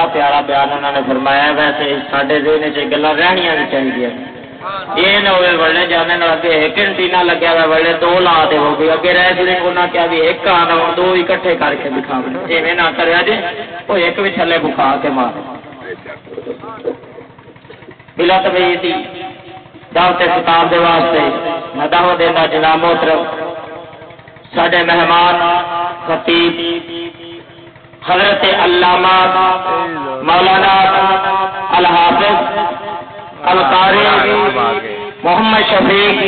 بڑا پیارا بیان انہوں نے فرمایا ویسے سارے دن چ گلا رہنیا بھی چاہیے یہ نہ ہوئے بڑے جانے اگے ایک انٹینا لگیا ہوا بڑے دو لا دے ہو گئی اگے رہ جی انہیں کیا بھی ایک آنا دو اکٹھے کر کے دکھا ایویں نہ کرے جی وہ ایک بھی تھلے بخا کے مار۔ بلا تمیزی دعوت کتاب دے واسطے میں دعوت دینا جناب محترم سڈے مہمان خطیب حضرت علامہ مولانا الحافظ القاری محمد شفیق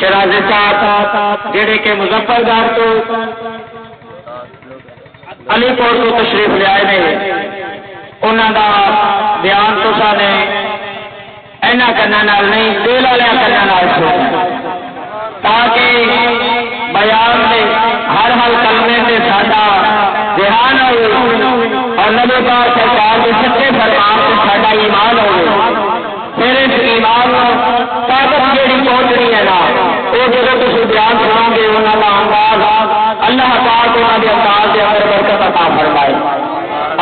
شراز صاحب جڑے کہ مظفر گڑھ تو علی پور کو تشریف لیا انہوں کا بیان تو سارے اینا کرنا نہیں، دل والے کرنا تاکہ بیان دے ہر ہر کلمے سے ساڈا دھیان ہو اور نبی پاک سرکار کے سچے فرمان سے ساڈا ایمان ہو پھر اس ایمان طاقت جیڑی پہنچنی ہے نا، وہ جب تم بیان سنو گے انہوں کا انداز اللہ پاک انہوں کے انداز کے اندر برکت عطا فرمائے۔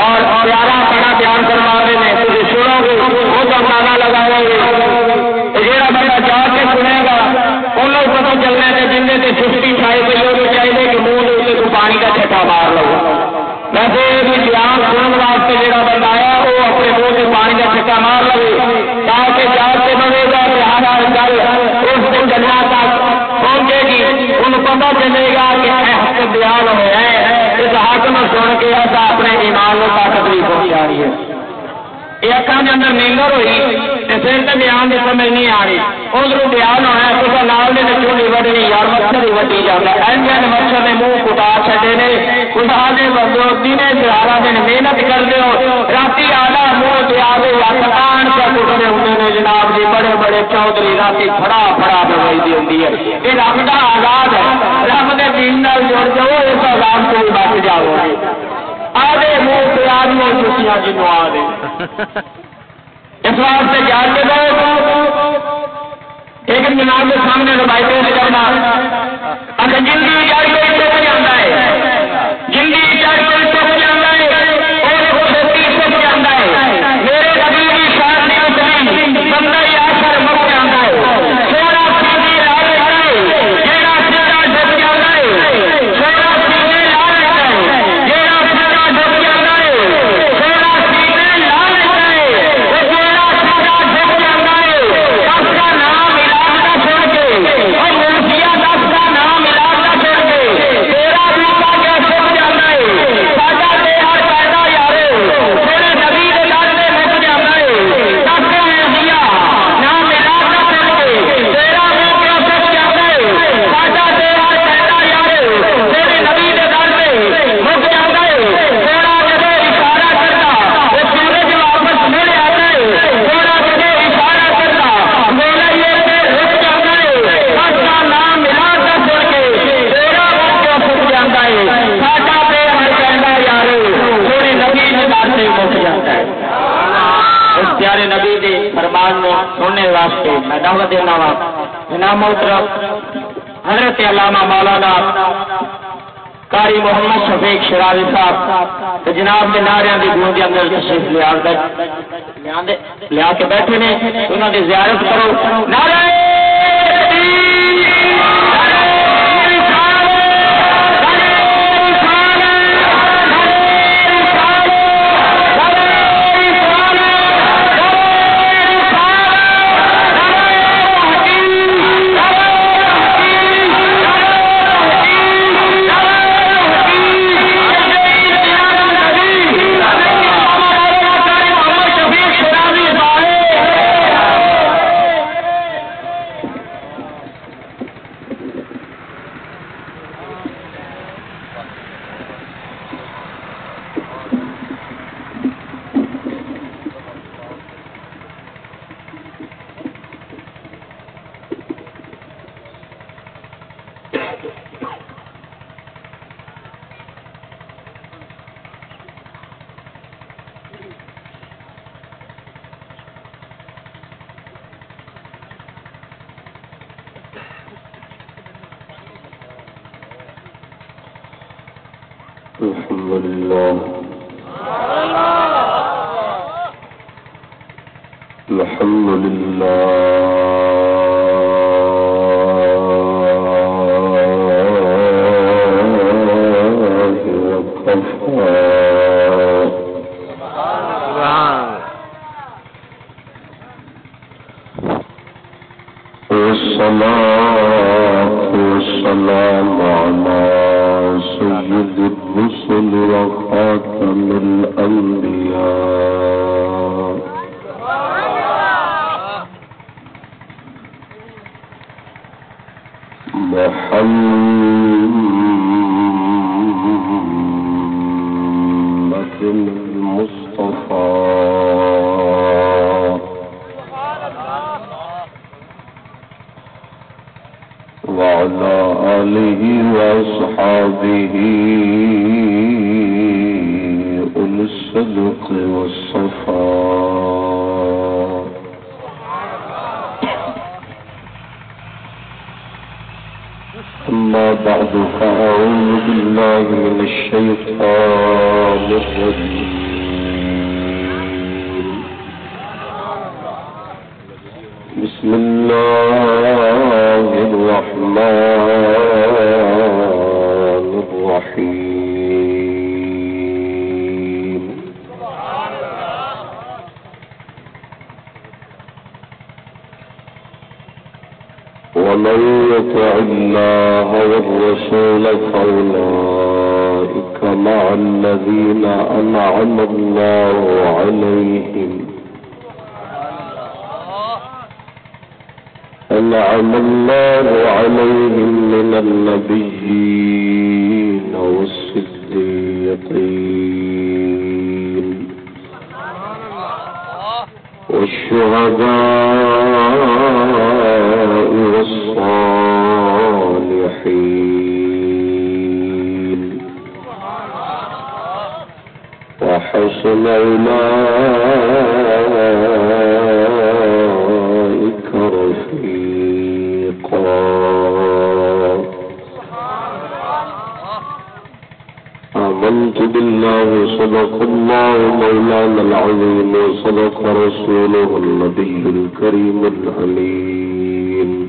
اور پیارا اپنا بیان کروا رہے ہیں تم سنو گے وہ تو اندازہ لگاؤ گے جہاں بندہ جا کے سنے گا انہوں پتہ چلنا ہے جن سے چھٹی چھائی پہ لوگ چاہیے کہ منہ کو پانی کا چھٹا مار لو۔ ویسے بھی بیان سننے واسطے جہاں بندہ آیا وہ اپنے منہ سے پانی کا چھٹا مار لو۔ تاکہ جال سے بنے گا ہر ہر گل اس دن جنا تک پہنچے گی۔ ان پتا چلے گا کہ حق بیان ہوا ہے اس حق میں سن کے ایسا اپنے ایمان کو طاقت بھی پہنچا رہی ہے۔ یہ اکان کے اندر نیندر ہوئی پھر تو بیان کی سمجھ نہیں آ رہی ادھر بیان ہونا تو نال نے کے چولی وڈنی یار مچھر ہی وڈی جاتا این جن مچھر نے منہ کٹا چڈے نے خدا دے بندو دن سہارا دن محنت کرتے ہو رات آدھا منہ دیا کٹان کا ٹوٹنے ہوتے ہیں جناب جی بڑے بڑے چودھری رات فڑا فڑا بجائی ہوتی ہے یہ رب کا آزاد ہے رب کے دین جڑ جاؤ اس آزاد کو بچ جاؤ گے آدھے منہ پہ آدمی چھٹیاں دے اس واسطے یاد کے دو ایک جناب کے سامنے روایتیں کرنا اگر زندگی کی جاری ہے۔ واسطے میں دعوت دینا وا جناب محترم حضرت علامہ مولانا قاری محمد شفیق شراری صاحب تو جناب کے نعرے کی گونج اندر تشریف لیا لیا کے بیٹھے نے، انہوں کی زیارت کرو۔ نعرہ تکبیر! نعرہ وجل الكريم العليم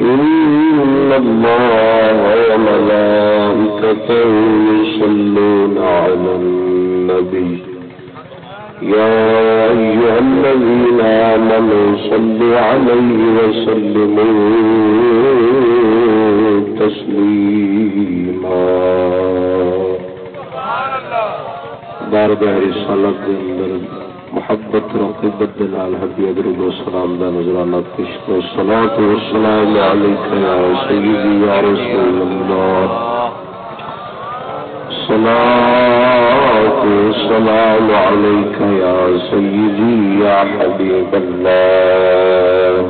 إن الله وملائكته يصلون على النبي. يا أيها الذين آمنوا صلوا عليه وسلموا تسليما. دار بحر فيك. ترقی بدلال حبیب علیہ السلام دا نظرانہ پیش کو صلاۃ تو سلام علیک یا سیدی یا رسول اللہ۔ صلاۃ و سلام علیک یا سیدی یا حبیب اللہ۔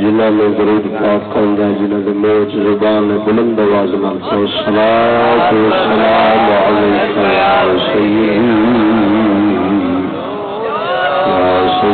جنہاں نے درود پاک کہندا جنہاں دے موچ زبان بلند آواز نال صلاۃ و سلام علیک یا سیدی۔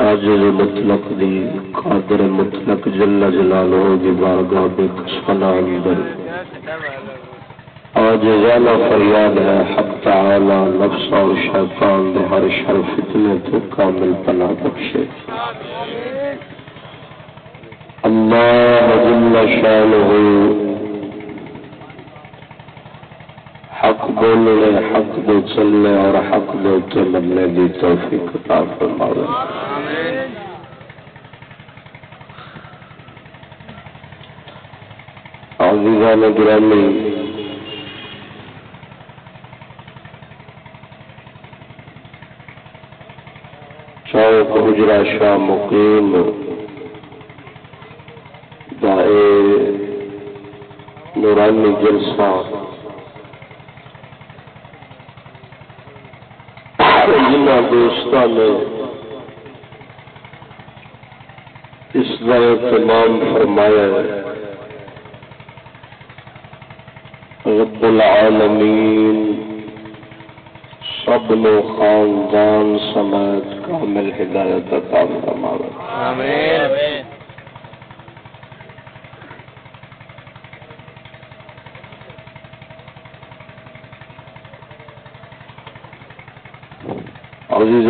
آجل مطلق دی، قادر مطلق جل جلالہ دی بارگاہ بے کسفنا اندر آجزانہ فریاد ہے، حق تعالی، نفس اور شیطان دے ہر شرف فتنے تو کامل پناہ بخشے۔ اللہ جل شانہ حق بولنے حق کو چلنے اور حق دے چلنے مرنے کی توفیق عطا فرماوے۔ عزیزان گرامی چوک حجرا شاہ مقیم دائے نورانی جلسہ جنہ دوست نے اس کا اہتمام فرمایا رب العالمین، سب نو خاندان سمیت کامل ہدایت عطا فرماوے۔ آمین۔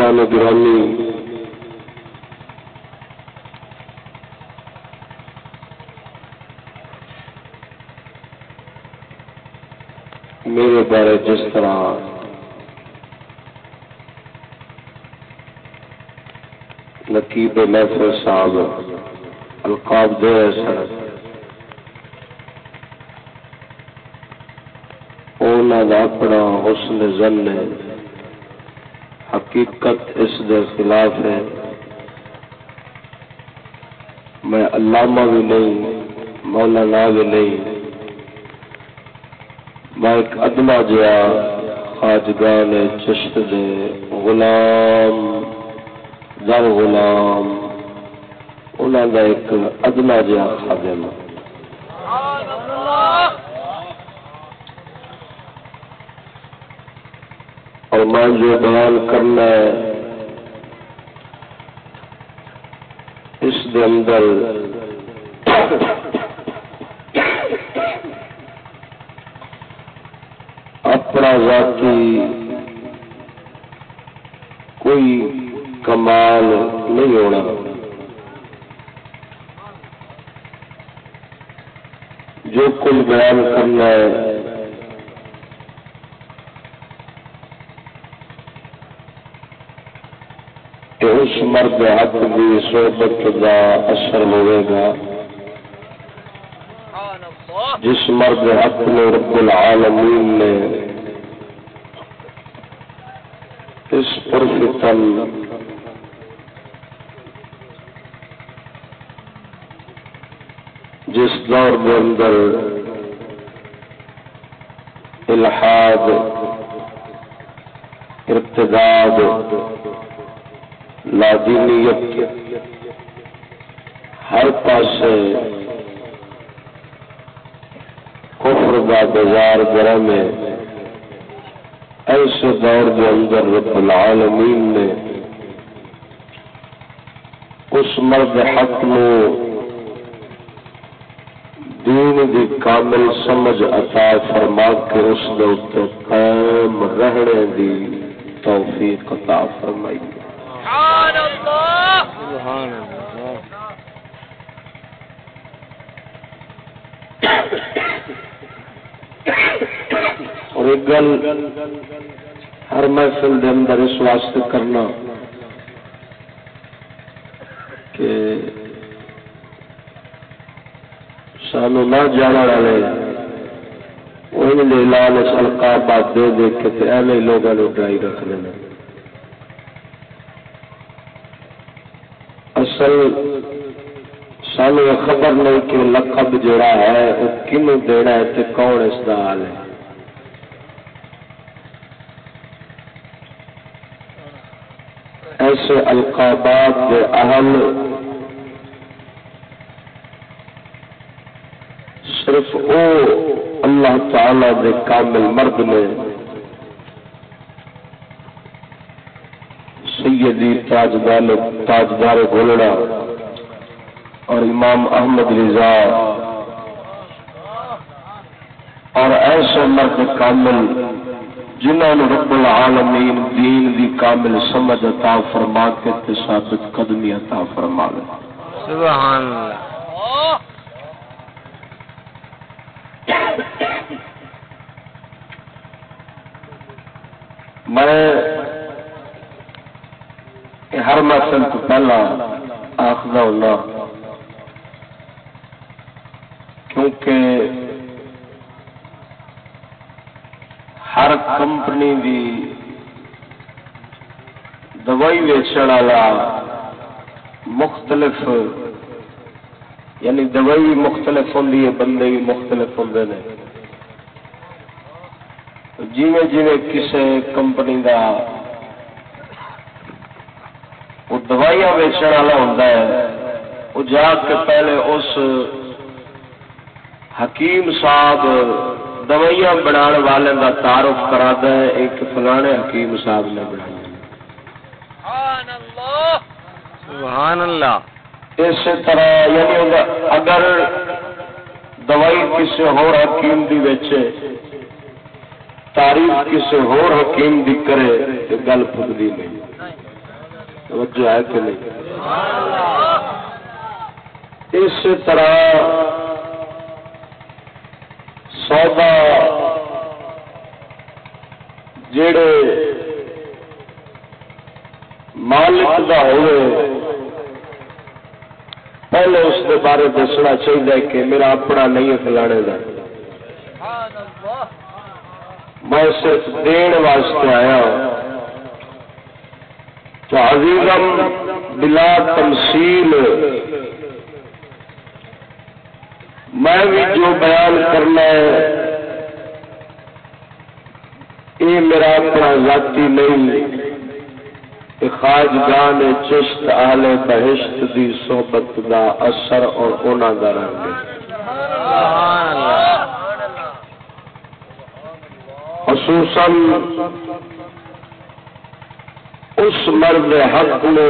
عزیزان گرامی میرے بارے جس طرح نقیب محفل صاحب القاب دے سر اپنا حسن زن ہے۔ حقیقت اس دے خلاف ہے۔ میں علامہ بھی نہیں، مولانا بھی نہیں۔ میں ایک ادنا جیا خاجگان چشت دے غلام، در غلام۔ انہوں کا ایک ادنا جیا خادم اور میں جو بیان کرنا ہے۔ اس دے اندر اپنا ذاتی کوئی کمال نہیں ہونا۔ جو کچھ بیان کرنا ہے کہ اس مرد حق کی صحبت کا اثر ہوئے گا۔ جس مرد حق نے رب العالمین نے اس پرفتن بازار گرم ہے ایسے دور کے اندر رب العالمین نے اس مرد حق نو دین دی کامل سمجھ عطا فرما کے اس دے قائم رہنے دی توفیق عطا فرمائی۔ سبحان اللہ سبحان اللہ۔ اور ایک گل ہر محفل دے اندر اس واسطے کرنا کہ سانو نہ جانا والے انہیں لال القابات دے دے کے ایویں لوگوں نے ڈرائی رکھ لینا اصل سانو خبر نہیں کہ لقب جڑا ہے وہ کنو دینا ہے تے کون اس کا حال ہے ایسے القابات کے اہل صرف او اللہ تعالی دے کامل مرد نے سیدی تاجدار تاجدار گولڑا اور امام احمد رضا اور ایسے مرد کامل جنہوں نے رب العالمین دین دی کامل سمجھ عطا فرما کے ثابت قدمی عطا فرما لے سبحان اللہ۔ میں ہر محفل تو پہلا آخر ہونا کیونکہ ہر کمپنی دی۔ دوائی ویچن والا مختلف یعنی دوائی مختلف ہوں بندے بھی مختلف ہوں جیویں جیویں کسی کمپنی کا وہ دوائیاں ویچن والا ہوں وہ جا کے پہلے اس حکیم صاحب دوائیاں بنا والے کا تعارف کرا ہے ایک فلانے حکیم صاحب نے بنایا سبحان اللہ اس طرح یعنی اگر دوائی کسی ہور حکیم دی ویچے تعریف کسی ہور حکیم دی کرے تو گل پھکتی نہیں۔ توجہ ہے کہ نہیں؟ اس طرح سودا جڑے مالک کا ہوئے، پہلے اس کے بارے دسنا چاہیے کہ میرا اپنا نہیں ہے فلانے کا میں صرف دین واسطے آیا بلا تمثیل میں بھی جو بیان کرنا ہے، یہ میرا اپنا ذاتی نہیں خاج گان چشت آل بہشت دی صحبت دا اثر اور اونا دا رنگ خصوصاً اس مرد حق نے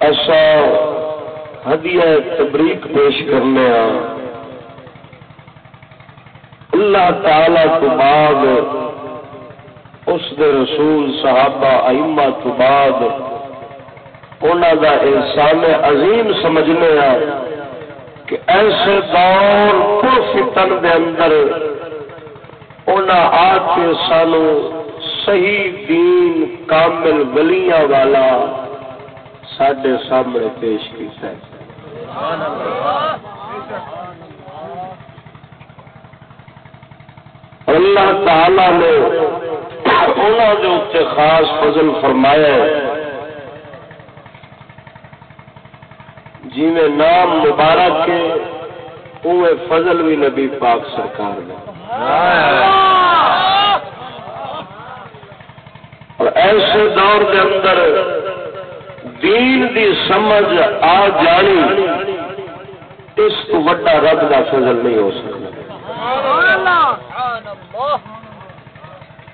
ایسا ہدیہ تبریک پیش کرنے اللہ تعالی تو بعد، اس دے رسول، صحابہ، ائمہ تو بعد انہوں دا احسان عظیم سمجھنے کہ ایسے دور پر فتن دے اندر آ کے سانو صحیح دین، کامل ولیاں والا سڈے سامنے پیش کیا اللہ۔ تعالی نے انہوں کے خاص فضل فرمایا جی میں نام مبارک کے فضل بھی نبی پاک سرکار نے۔ اور ایسے دور کے اندر دین دی سمجھ آ جانی۔ اس کو وڈا رب کا فضل نہیں ہو سکتا۔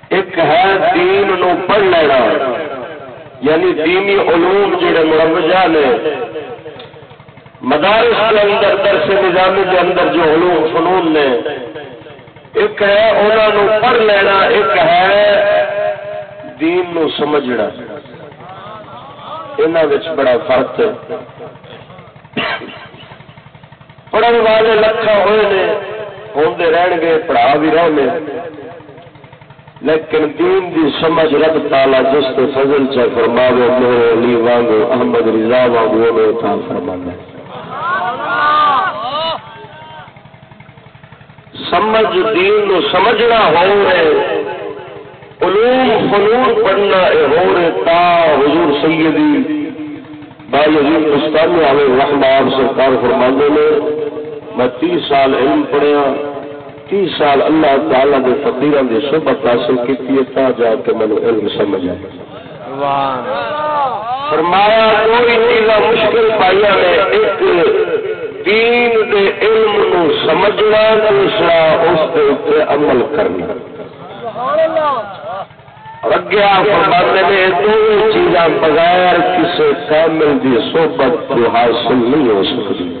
ایک ہے دین نو پڑھ لینا۔ یعنی دینی علوم جڑے مرمجہ نے، مدارس کے اندر، درس نظامی کے اندر جو علوم فنون نے، ایک ہے انہوں پڑھ لینا، ایک ہے دین نو سمجھنا۔ انہوں بڑا فرق ہے۔ پڑھنے والے لکھا ہوئے نے ہوتے رہن گے، پڑھا بھی رہے لیکن دین دی سمجھ رب تالا جس کے فضل چ فرما میرے علی وانگو، احمد رضا وانگو فرما سمجھ دین نو سمجھنا ہو رہے، علوم فنون پڑھنا ہو رہے، تا حضور سیدی بھائی عظیم مستانی علیہ رحمہ آپ سرکار فرمانے میں میں تیس سال علم پڑھیا تیس سال اللہ تعالی کے فقیر کی صحبت حاصل کی تا جا کے میں علم سمجھ آیا فرمایا، کوئی چیز مشکل پائیا نے، ایک دین دے علم نو سمجھنا دوسرا اس کے اتنے عمل کرنا۔ اگیا فرماتے نے دو چیزاں بغیر کسی کامل کی صحبت کو حاصل نہیں ہو سکتی۔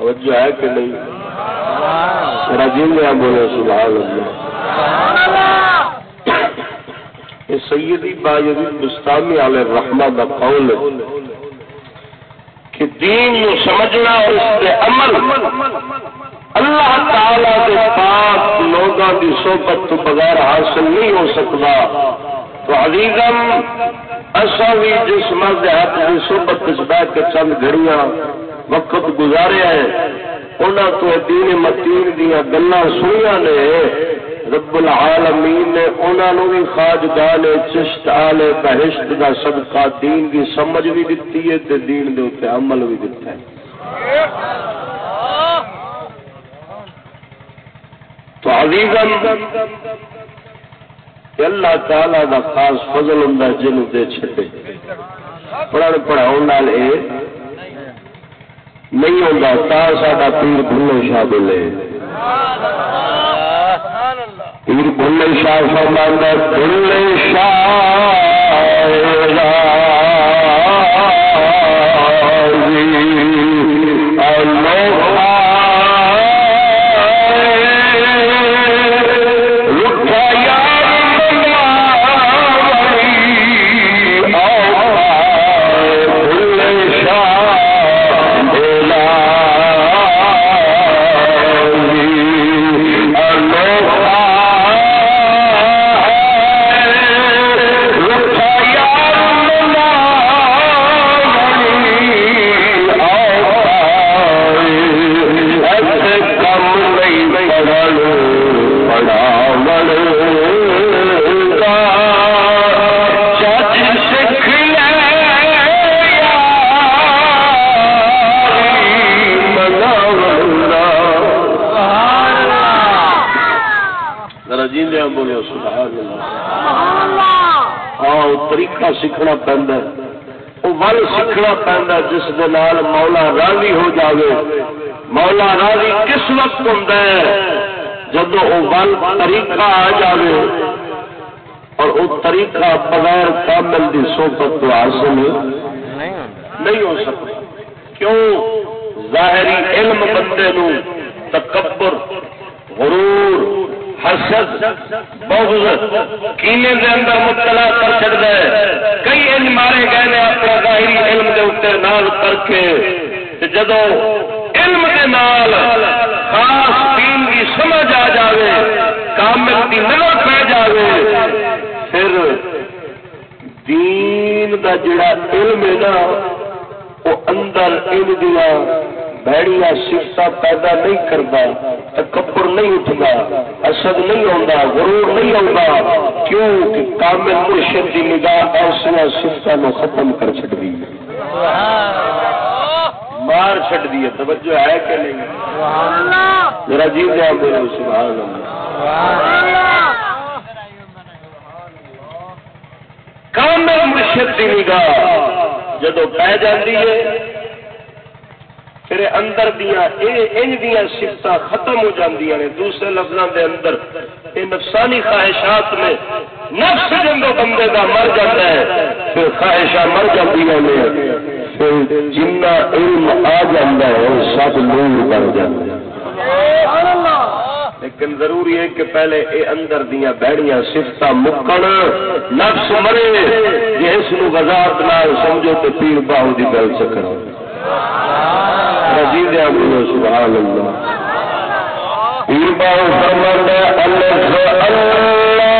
توجہ ہے کہ نہیں؟ رجیندیا بولے سبحان اللہ۔ یہ سیدی باجی مستانی والے رحمہ کا قول کہ دین نو سمجھنا اور اس کے عمل۔ اللہ تعالی کے پاس لوگوں کی صحبت تو بغیر حاصل نہیں ہو سکتا۔ تو عزیزم اصا بھی جس مرد ہاتھ کی صحبت بہ کے چند گھڑیاں وقت گزارے ہیں۔ انہوں تو دین متین دیا گلا سنیا نے۔ رب العالمین نے انہوں نے بھی خاجگان چشت آلے بہشت کا صدقہ دین کی سمجھ بھی دیتی ہے تے دین دے اتنے عمل بھی دیتا ہے۔ تو عزیزم اللہ تعالی دا خاص فضل ہوں جن دے چھٹے پڑھن پڑھاؤ نہیں ہوتا تا سا پیر بھلے شاہ بولے۔ پیر بھلے شاہ فرمانا بھلے شاہ۔ جس دے نال مولا راضی ہو جاوے۔ مولا راضی کس وقت ہوں جب وہ ول طریقہ آ جاوے۔ اور وہ طریقہ بغیر کامل کی صحبت تو حاصل نہیں ہو سکتا۔ کیوں؟ ظاہری علم بندے نو تکبر غرور حسد بغض کینے دے اندر مبتلا کر چڑھتا ہے۔ کئی ان مارے گئے نے اپنا ظاہری علم دے اتنے نال کر کے۔ جدو علم دے نال خاص دین کی سمجھ آ جاوے، کامل کی نظر پہ جاوے، پھر دین دا جڑا علم ہے نا، وہ اندر ان دیا بھڑیا سفت پیدا نہیں کرتا تکبر نہیں اٹھتا اصد نہیں آتا غرور نہیں آتا کیوں کہ کامل مرشد کی نگاہ ایسا سفت ختم کر چڑ دی مار چڑ دی توجہ ہے کہ نہیں؟ میرا جی دیا میرے سبحان کامل مرشد کی نگاہ جدو پی جاتی ہے پھر اندر دیا ان دیا سفت ختم ہو جاندیاں نے، دوسرے لفظوں دے اندر یہ نفسانی خواہشات میں نفس جب بندے کا مر جاتا ہے، پھر خواہشاں مر جاتی نے، پھر جنا علم آ جاتا ہے، وہ سب لوگ بن جاتے لیکن ضروری ہے کہ پہلے اے اندر دیا بہڑیاں سفت مکن نفس مرے جی اس وزارت نہ سمجھو تو پیر باہو کی گل چکر۔ مزید سبحان اللہ۔ پیر فرماتا اللہ اللہ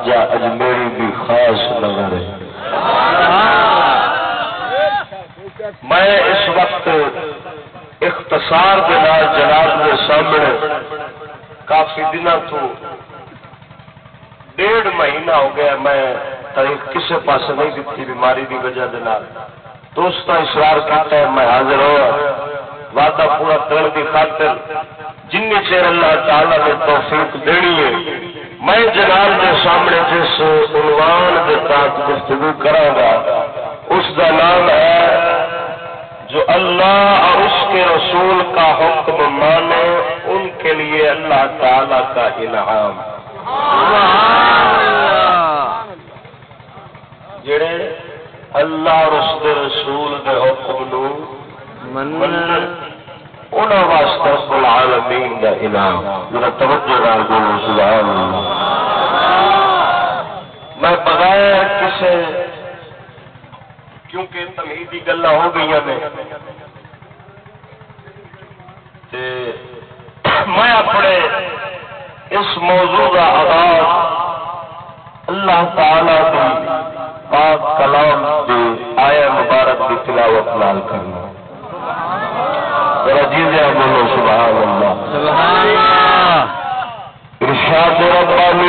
خواجہ اجمیری بھی خاص نظر ہے۔ میں اس وقت اختصار کے نال جناب کے سامنے کافی دنوں تو ڈیڑھ مہینہ ہو گیا میں تاریخ کسی پاس نہیں دیتی بیماری کی وجہ کے دوست اشرار کرتا ہے، میں حاضر ہوا۔ وعدہ پورا کرنے کی خاطر جن چیر اللہ تعالی نے توفیق دینی ہے میں جناب کے سامنے جس عنوان کے تحت گفتگو کرا گا اس کا نام ہے جو اللہ اور اس کے رسول کا حکم مانے ان کے لیے اللہ تعالی کا انعام۔ جڑے اللہ اور اس کے رسول کے حکم نو انہوں واسطے العالمین کا انعام۔ میرا توجہ نال بولو، سبحان اللہ۔ میں بغیر کسی کیونکہ تمیدی گلا ہو گئی نے میں اپنے اس موضوع کا آغاز اللہ تعالی کی پاک کلام کی آیا مبارک کی تلاوت لال کرنا۔ بولو سبحان اللہ۔ ارشاد ربانی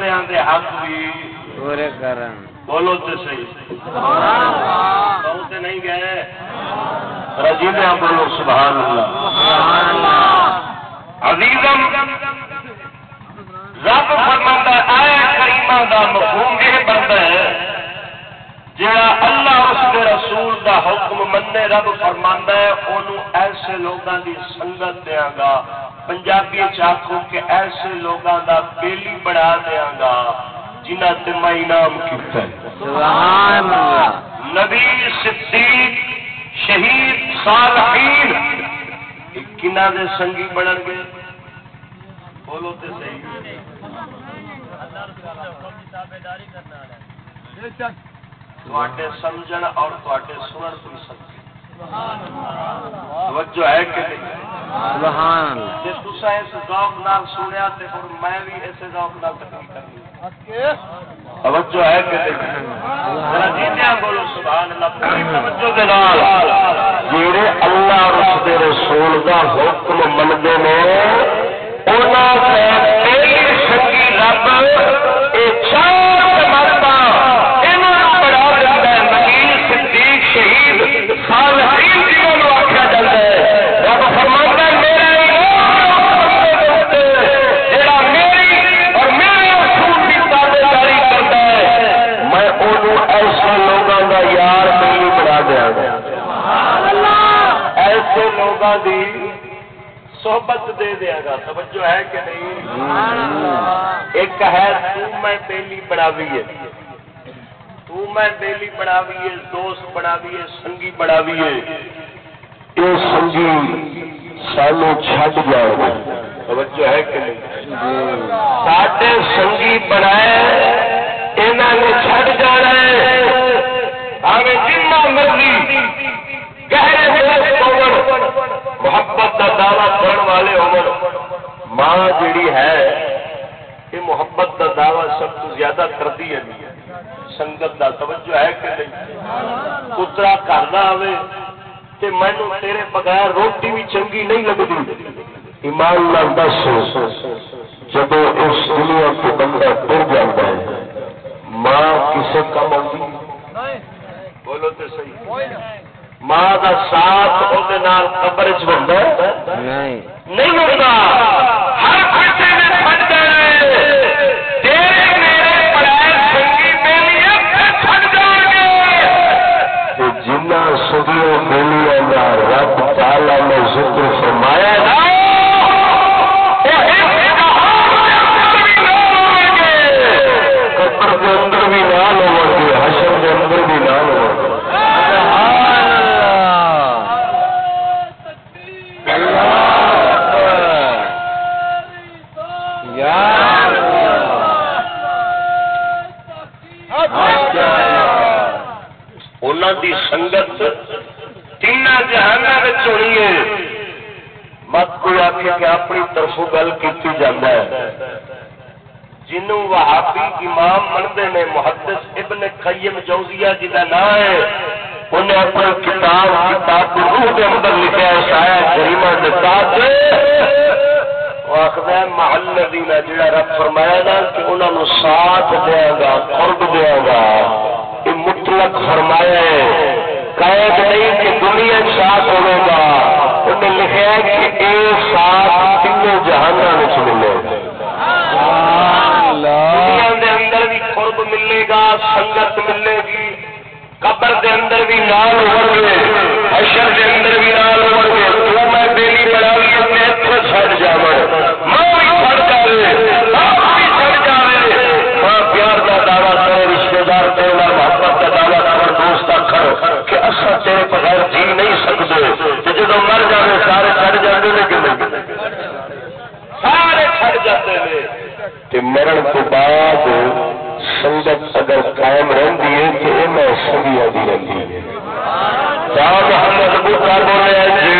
بندیاں دے حق بھی۔ پورے کرن۔ بولو تے صحیح۔ تے نہیں گئے۔ رجیدہ بولو سبحان اللہ۔ عزیزم رب فرماندا آیا کریمہ دا مفہوم یہ بنتا ہے جڑا اللہ اس کے رسول دا حکم منے رب فرماندا ہے اونوں ایسے لوگاں دی سنگت دیاں گا۔ پنجابی چاکو کہ ایسے لوگاں دا بیلی بڑھا دیاں گا جنہ تے میں انعام کیتا ہے۔ سبحان اللہ۔ نبی صدیق شہید صالحین۔ کنہ دے سنگی بنن گے؟ بولو تے صحیح۔ سمجھن اور سنن تو سمجھ توجہ ہے کہ سبحان اللہ. جے تسا اس ذوق نال سنیا تے پھر میں بھی اس ذوق نال تقریر کرنی توجہ ہے کہ نہیں؟ ذرا جیندیاں بولو سبحان اللہ پوری توجہ دے نال۔ جڑے اللہ اور اس دے رسول دا حکم مندے نے انہاں دے پہلی سنگی رب اے چار لوگوں کی صحبت دے دیا گا۔ توجہ ہے کہ نہیں؟ ایک ہے تو میں بیلی بناوی ہے۔ تو میں بیلی بناوی ہے دوست بناوی ہے سنگی بناوی ہے۔ یہ سنگی سانو چھڈ جائے گا توجہ ہے کہ نہیں؟ ساڈے سنگی بنائے انہوں نے چھڈ جانا ہے۔ ہمیں جنہ مرضی محبت کا دعوی کرنے والے ہون ماں جیڑی ہے، یہ محبت کا دعوی سب تو زیادہ کرتی ہے۔ سنگت کا توجہ ہے کہ نہیں؟ پترا کرنا آئے تے مینو تیرے بغیر روٹی بھی چنگی نہیں لگتی۔ ایمان لال دس جب اس دنیا کو بندہ ٹر جاتا ہے، ماں کسے کم آتی۔ بولو تو صحیح۔ ماں کا ساتھ وہ قبر چ نہیں ملتا ہر کسی نے دی سنگت تین جہان ہونی ہے۔ مت کوئی آخ کہ اپنی طرف گل کی جانا ہے۔ جنوں وہابی امام منتے نے محدث ابن قیم جوزیہ جی کا نام ہے، انہیں اپنی کتاب کتاب روح کے اندر لکھا ہے شاید کریمہ کے ساتھ۔ آخر محل دینا جڑا رب فرمایا نا کہ انہوں ساتھ دیا گا، قرب دیا گا۔ یہ مطلق فرمایا ہے قید نہیں کہ دنیا ساتھ ہوے گا انہیں لکھا ہے کہ یہ ساتھ تینوں جہانوں میں ملے۔ دنیا دے اندر بھی قرب ملے گا، سنگت ملے گی، قبر دے اندر بھی نال ہو گئے حشر دے اندر بھی نال ہو گئے تو میں بیلی بڑا لیے اتنے چھڑ جاواں ماں بھی چھڑ جاوے باپ بھی چھڑ جاوے ماں پیار دا دعویٰ کرے رشتے دار تے محبت کا دعویٰ کر دوست کر کہ اصل تیرے بغیر جی نہیں سکتے، کہ جب مر جائے سارے چڑھ جاتے ہیں کہ نہیں؟ سارے چڑھ جاتے ہیں مرن تو بعد سنگت اگر قائم رہتی ہے تو یہ میں سبھی آدھی رہتی ہے محمد بولے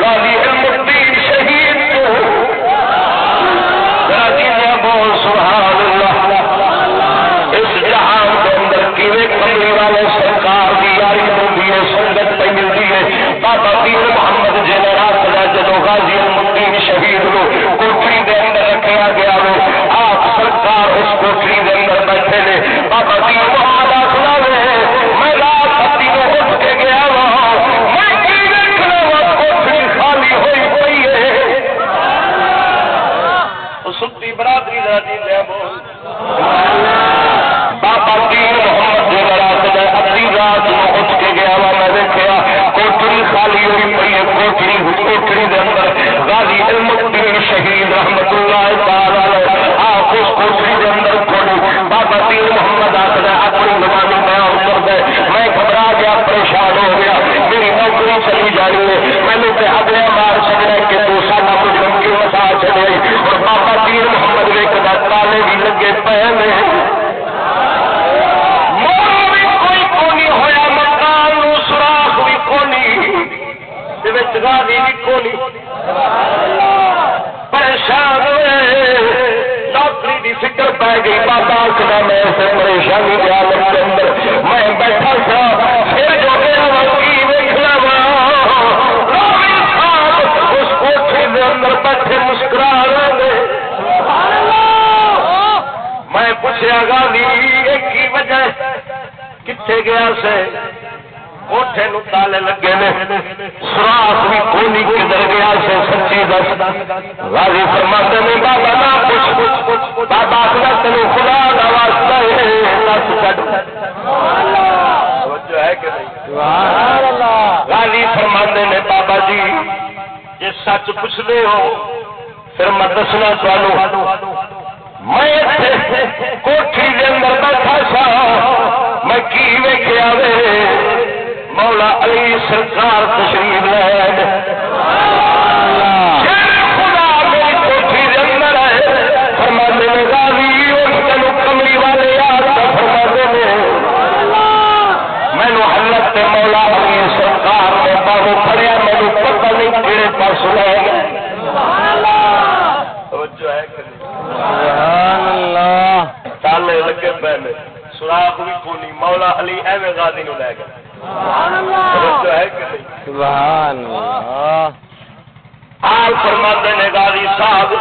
غازی کم الدین شہید کو غازی جی بول، سبحان اللہ۔ اس جہان کے اندر کیوے کمرے والے سرکار کی یاری ہوتی ہے، سنگت پہ ملتی ہے۔ بابا پیر محمد جینا رات کا جدو غازی الدین شہید کو کوٹری کے اندر رکھا گیا ہو آپ سرکار اس کوٹری کے اندر بیٹھے نے۔ بابا پیر محمد دیکھا کوٹری خالی ہوئی پی ہے، کوٹری کوٹری دے غازی المدین شہید رحمت اللہ تعالی آپ اس کوٹری دے کھولو بابا پیر محمد آخر اپنی زبانی بیان کر دے میں گھبرا گیا، پریشان ہو گیا۔ میری نوکری چلی جانی ہے۔ میں تو اگلے مار سکنا کہ تو سارا کچھ ممکن مسا چلے۔ اور بابا پیر محمد نے کدا بھی لگے پہنے گاڑی بھی کونی پریشان ہوئے۔ نوکری کی فکر پی گئی۔ بابا آخر میں اسے پریشانی کے عالم کے اندر۔ میں بیٹھا سا، پھر جو میرا دیکھنا اس کے اندر بیٹھے مسکرا رہے۔ میں پوچھا گا کی وجہ کتنے گیا سے؟ کوٹھے نو تالے لگے نے۔ سوراخ بھی کونی کدھر گیا سے سچی دس راضی فرماتے نے بابا نہ کچھ بابا اپنا تین خدا کا واسطہ راضی فرماتے نے بابا جی جی سچ پوچھتے ہو پھر میں دسنا چالو سرکار تشریف لے۔ خدا میری کوٹھی کے اندر ہے فرما دے گالی اس تین کملی والے مینو حلت مولا سرکار نے باہو پڑیا مینو پتہ نہیں کہڑے پاس لے۔ تالے لگے پے سوراخ بھی کونی مولا علی ایویں غازی نو لے گئے۔ آل فرماتے نے گالی صاحب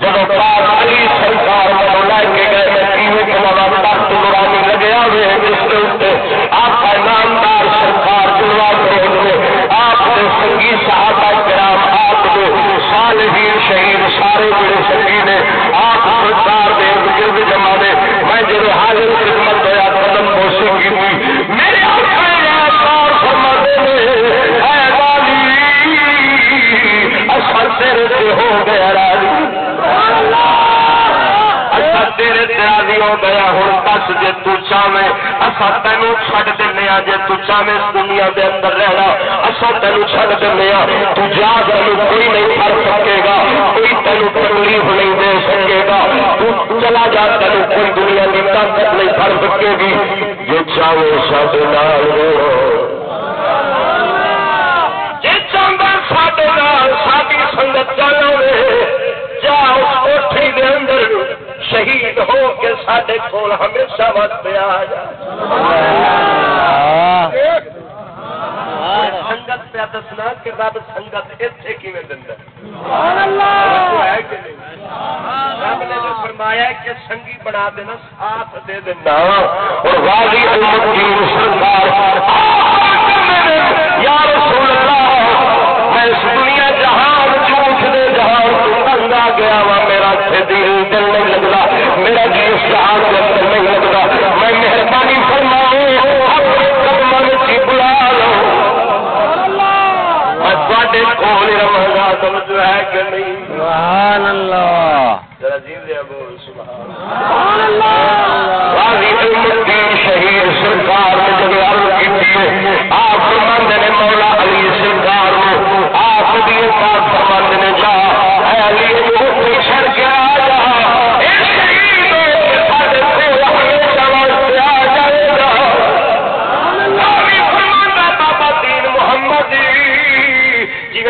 جب علی سرکار لے کے گئے پیوے کے مولا تخت نورانی لگیا ہوئے جس کے اتنے آپ کا نامدار سرکار جلوا کرے آپ نے سنگی صاحب کرام آپ کے صالحین شہید سارے بڑے سنگی نے آپ سرکار دے گرد جمع دے میں جب حاضر خدمت ہوا قدم بوسی کی۔ میرے تیرے سے ہو گیا راضی۔ اچھا تیرے راضی ہو گیا ہوں دس جی تاہے اصا تینوں چڈ دینا جی تاہے اس دنیا کے اندر رہنا۔ اصا تینوں چڈ دینا تو جا تین کوئی نہیں کر سکے گا، کوئی تینوں تکلیف نہیں دے سکے گا۔ تو چلا جا، تینوں کوئی دنیا کی طاقت نہیں کر سکے گی۔ جو چاہو سب جی چاہتا سڈے ساری سنگت چلو جا اس کوٹھی دے اندر شہید ہو کے سڈے کول ہمیشہ وقت آ جا سنگت پہ دسنا کہ رب سنگت اتنے کیون رب نے جو فرمایا کہ سنگی بنا دینا ساتھ دے دینا اور والی یا رسول اللہ میں اس دنیا جہان جھوٹ دے جہان تو تنگ آ گیا وا میرا دل دل نہیں لگتا میرا جی اس کے اندر نہیں لگتا۔ میں مہربانی فرماؤں اپنے قدم کی بلا لو میں تے کول رہا گا سمجھ ہے کہ نہیں؟ سبحان اللہ۔ ذرا جی لیا بول سبحان اللہ۔ شہید سرکار نے جب عرض کی آپ فرماندے نے مولا علی سرکار آپ بھی بات فرماندے نے جا اے علی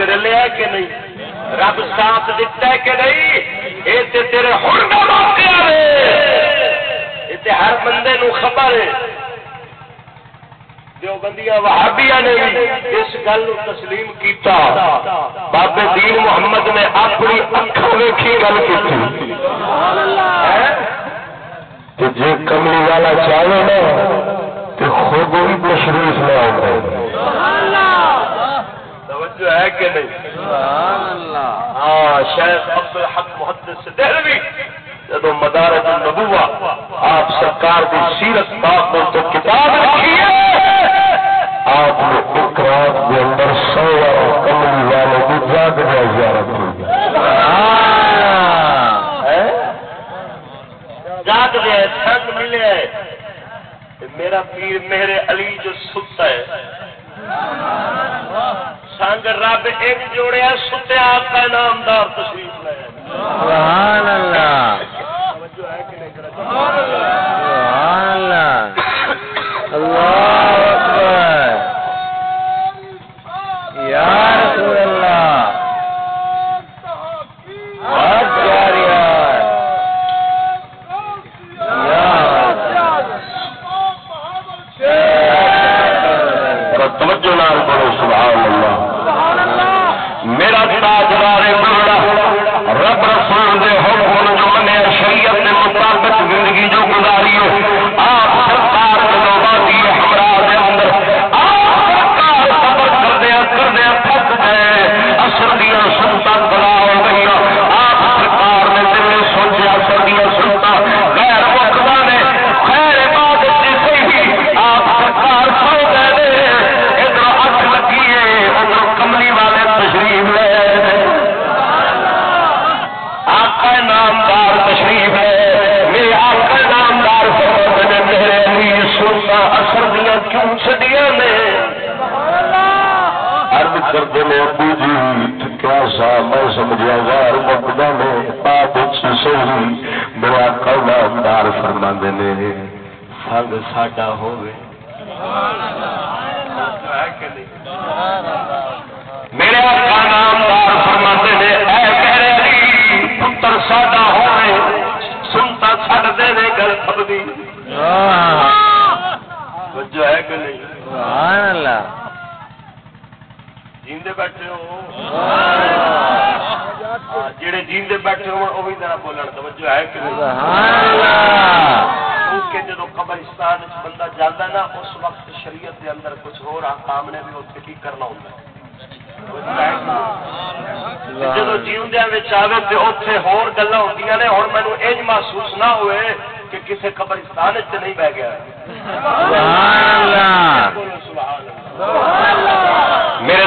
سنگ رلیا کہ نہیں؟ رب ساتھ دتا ہے کہ نہیں؟ یہ تے تیرے ہر کا موقع ہر بندے نو خبر ہے۔ دیوبندیاں وہابیاں نے اس گل تسلیم کیتا۔ بابے دین محمد نے اپنی اکھوں ویکھی گل کی جی کملی والا چاہے نا تو خود بھی تشریف لے توجہ ہے کہ نہیں؟ ہاں شیخ عبد الحق محدث سے دہلوی جب مدارت النبوہ آپ سرکار کی سیرت پاک میں تو کتاب رکھی ہے آپ نے ایک رات کے اندر سو کملی والے کی جاگ گیا زیارت ہوئی جاگ گیا سنگ ملے۔ میرا پیر میرے علی جو ستا ہے۔ سنگ رب ایک جوڑیا ستیا آپ نامدار تشریف لے۔ سبحان اللہ۔ پیاسا میں سمجھا غیر مقدہ میں پاپ اچھی سوہی میرا قولا اندار فرما دینے فرد ساڈا ہوئے میرے آقا نامدار فرما دینے اے میرے دی پتر ساڈا ہوئے سنتا چھڑ دینے گل سب دی بولن توجہ ہے کہ کیونکہ جب قبرستان بندہ نا اس وقت شریعت دے اندر کچھ ہو رہا کام نے بھی اتنے کی کرنا ہوتا ہے۔ جیوندیا آئے تو ہوتی نے مینو یہ محسوس نہ ہوئے کہ کسی قبرستان چ نہیں بہ گیا۔ میرے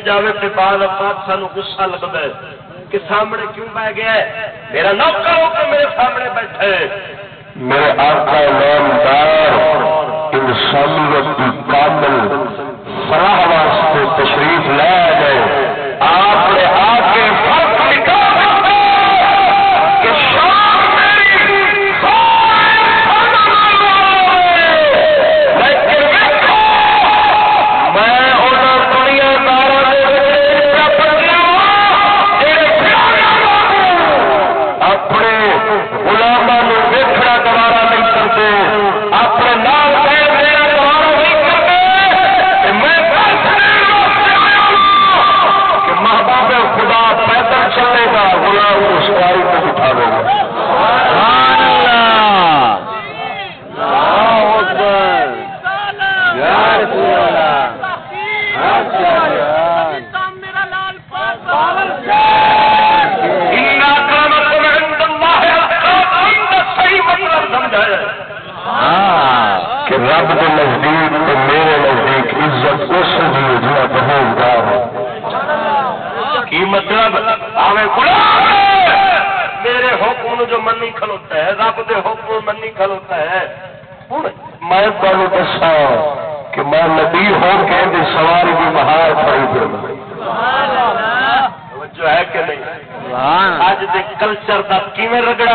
کی جاوے تے بعد اوقات سانو غصہ لگتا ہے کہ سامنے کیوں بہ گیا ہے؟ میرا نوکر ہو کے میرے سامنے بیٹھے ہے۔ میرے آقا نامدار انسانیت کی کامل، فراہ واسطے تشریف لے گئے۔ آپ نے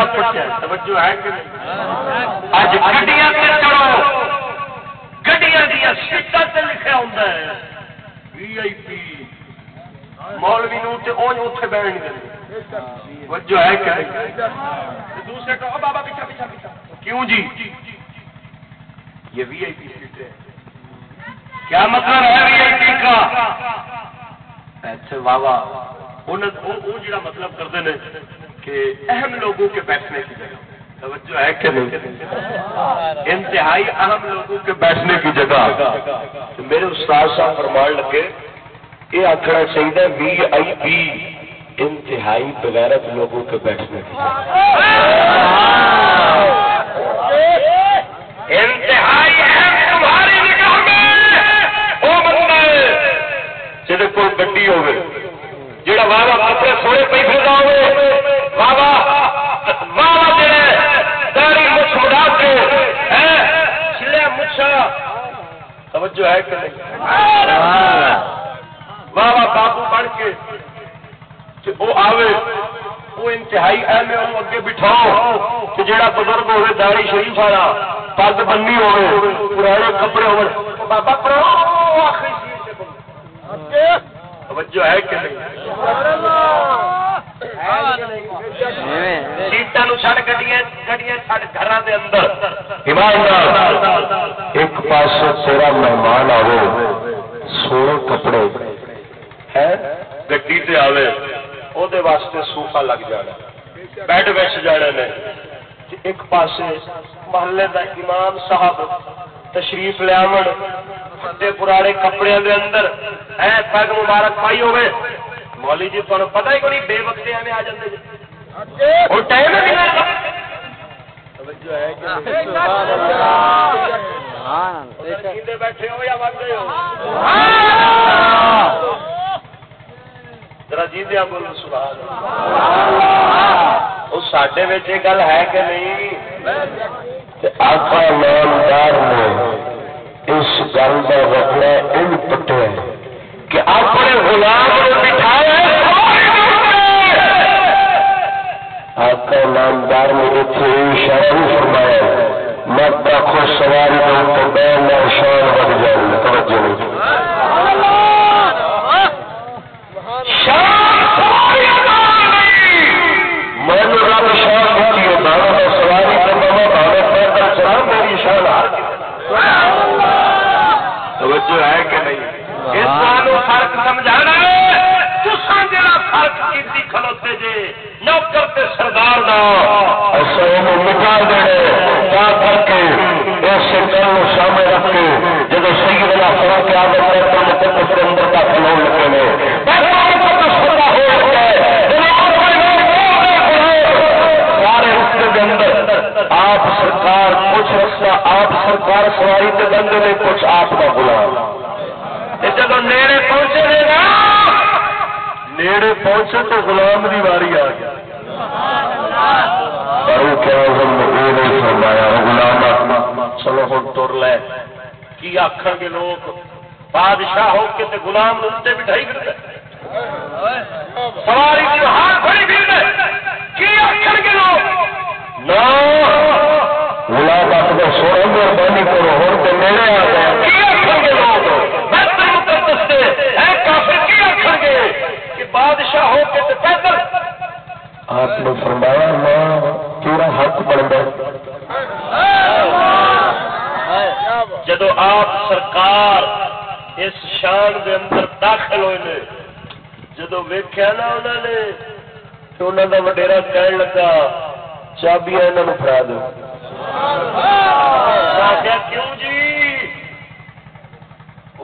پٹیا توجہ ہے کہ نہیں؟ اج گڈیاں تے چڑھو۔ گڈیاں دی تے لکھیا ہوندا ہے۔ وی آئی پی مولوی نو تے اوتھے توجہ ہے کہ نہیں؟ دوسرے بابا پیچھے پیچھے پیچھے کیوں جی؟ یہ وی آئی پی ہے۔ کیا مطلب ہے وی آئی پی کا؟ واہ واہ۔ جڑا مطلب کرتے کہ اہم لوگوں کے بیٹھنے کی جگہ۔ توجہ ہے کہ نہیں؟ انتہائی اہم لوگوں کے بیٹھنے کی جگہ۔ میرے استاد صاحب فرمان لگے، یہ آخنا چاہیے وی آئی پی، انتہائی بغیرت لوگوں کے بیٹھنے کی جگہ۔ انتہائی تمہاری نگاہ کوئی گڈی ہوگی جہاں سونے پیسے کا ہوئے بابا بابا جڑے مچھ مڑا کے چلے مچھا، توجہ ہے کہ نہیں؟ بابا بابو بن کے وہ آوے، وہ انتہائی اہم ہے وہ اگے بٹھاؤ، کہ جہاں بزرگ ہوئے داری شریف والا پگ بنی ہوئے پرانے کپڑے ہوئے بابا پرو، آخری چیز توجہ ہے کہ نہیں؟ سیٹان چڑ گڈیاں گڈیاں چڑ گھر کے اندر۔ ایک پاس تیرا مہمان آو سونے کپڑے۔ گڈی آوے وہ واسطے سوفا لگ جانا۔ بیڈ وچ جانے نے۔ ایک پاس محلے دا امام صاحب تشریف لیا پرانے کپڑے دے اندر۔ اے پگ مبارک پائی ہوئے۔ مولی جی تمہیں پتا ہی کوئی بے وقت ایویں آ جاتے بیٹھے ہو یا بن گئے ہو؟ ذرا جی دیا بولو سبحان وہ سڈے یہ گل ہے کہ نہیں؟ آقا نامدار نے اس گل کا رکھنا ان پٹے کہ اپنے غلام بٹھایا آقا نامدار نے اتنے شروع فرمایا میں آخو سواری دو تو شان بڑھ جائے، توجہ نہیں توجہ ہے کہ نہیں فرق سمجھانا فرق کھلوتے جے نوکر تے سردار دا مٹا دے کیا کر کے اس سامنے رکھ کے جب سی والا فرق آ جائے تو اندر کا آپ سرکار کچھ رکھتا آپ سرکار سواری کے بندے نے کچھ آپ کا غلام۔ جب نیڑے پہنچے نا نیڑے پہنچے تو غلام کی واری آ گیا۔ چلو ہوں تر لے۔ کی آخر گے لوگ؟ بادشاہ ہو کے گلام اتنے بٹھائی کرتے۔ سواری کی ہاتھ بڑی بھیڑ کی آخر گے لوگ؟ مہربانی کرو ہوں تو میرے بادشاہ ہو کے پیدل آپ نے فرمایا میں پورا حق بن گیا جب آپ سرکار اس شان دے اندر داخل ہوئے نے، جدو ویخیا نا انہوں نے، تو انہوں کا وڈیرا کہن لگا، چابیاں یہاں فرا دو۔ کیوں جی؟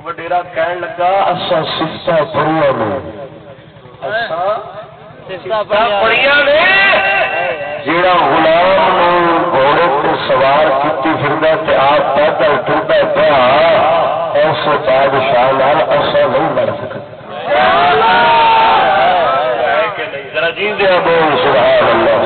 وڈیرا کہن لگا اصا سفت پڑھیا جا غلام گھوڑے کو سوار کی پھر آپ پیدل ٹرتا پیا ایسے بادشاہ اصا نہیں لڑ سکتے ذرا جی دیا بول سبحان اللہ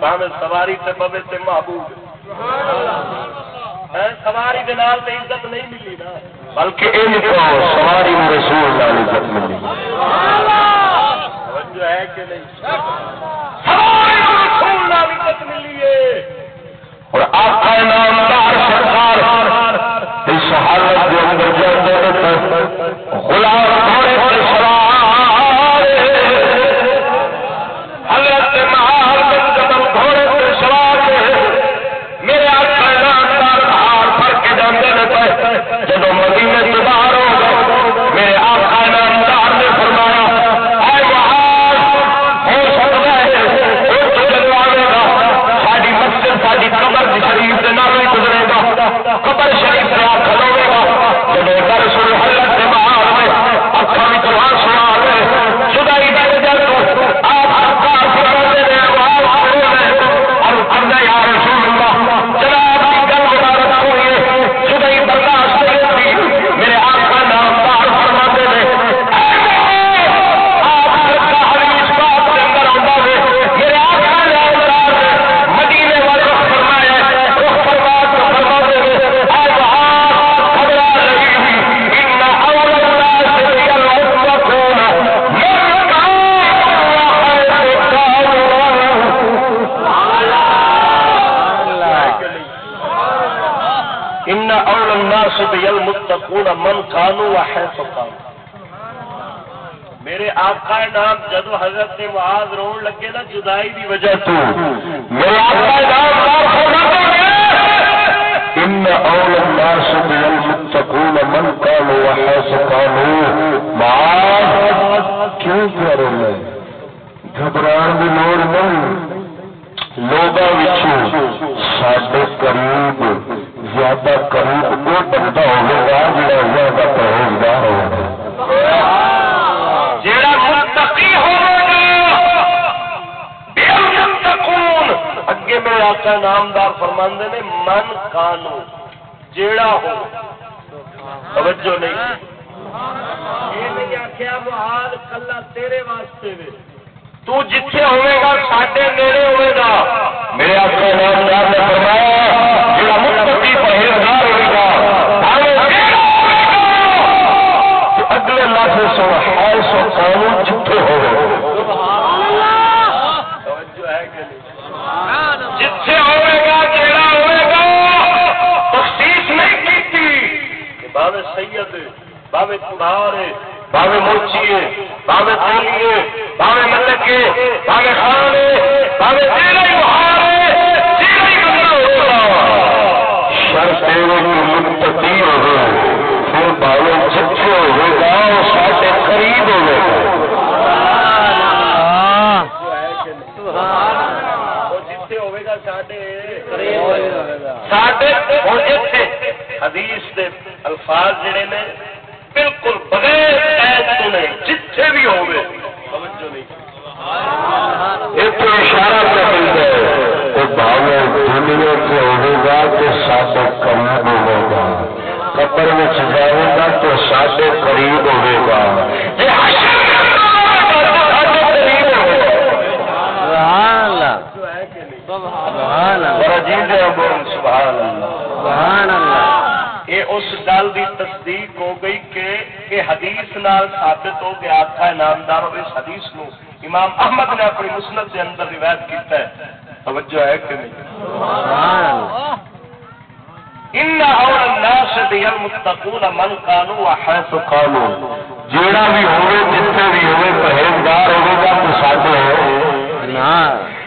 بھاوے سواری سے پوے سے محبوب سواری کے نال تو عزت نہیں ملی نا۔ بلکہ سواری رسول عزت ملی۔ ہے کہ نہیں؟ الناس بالمتقون من كانوا وحيث كانوا میرے آقا نام جدو حضرت معاذ رون لگے نا جدائی دی وجہ تو. میرے نام ان اول الناس من كانوا وحيث معاذ، کیوں کر رہے گھبران کی لوڑ نہیں. لوگوں سڈے قریب زیادہ قریب وہ بندہ ہوگا جڑا زیادہ پرہیزگار ہوگا۔ متقی اگے میرے آقا نامدار فرماندے نے من کانو جیڑا ہو۔ توجہ نہیں۔ یہ نہیں آخیا محال کلا تیرے واسطے وے۔ تو جتھے ہوئے گا ساڈے نیڑے ہوئے گا۔ میرے آقا نامدار نے فرمایا جڑا متقی پرہیزگار ہوگا بھاوے جیڑا ہوگا کہ اگلے لاکھ سو ہے سو قانون جتھے ہوگا توجہ ہے کہ نہیں جتھے ہوئے گا جیڑا ہوئے گا تخصیص نہیں کیتی کہ باوے سید باوے کمار باوے موچیے باوے تھیلیے باوے ملکے باوے خانے باوے تیرا ہی بہار تیرا ہی بندہ ہے متقی ہوگا پھر ہوگا وہ سارے قریب ہوگا حدیث دے الفاظ جڑے نے بالکل بغیر تو نے جتھے بھی ہوئے توجہ نہیں۔ ایک تو اشارہ کر ملتا ہے کہ بھاوے دنیا ہوگا تو قریب ہوگا۔ قبر میں گا تو قریب ہوگا۔ سبحان اللہ۔ یہ اس گل کی تصدیق ہو گئی کہ یہ حدیث نال ثابت ہو گیا آخا نامدار اور اس حدیث نو۔ امام احمد نے اپنی مسنت کے اندر روایت کیتا ہے۔ توجہ ہے کہ نہیں؟ ان الناس من جیڑا بھی ہوئے جتنے بھی ہوئے پرہیزگار ہوگا تو ساتھ پرہیزگار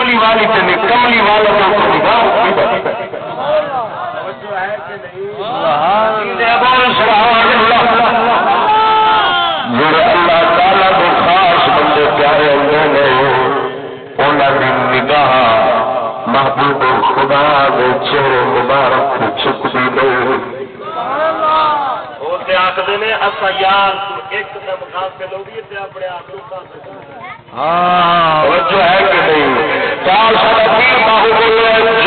کملی والی تے نہیں کملی والا تو نگاہ کی بات توجہ ہے کہ نہیں۔ جڑے اللہ تعالی کے خاص بندے پیارے ہوتے ہیں انہوں کی نگاہ محبوب خدا کے چہرے مبارک کو چکتی نے یار تو ایک دم اپنے آپ کو غافل توجہ ہے کہ نہیں؟ چار سال کی محبوب ہے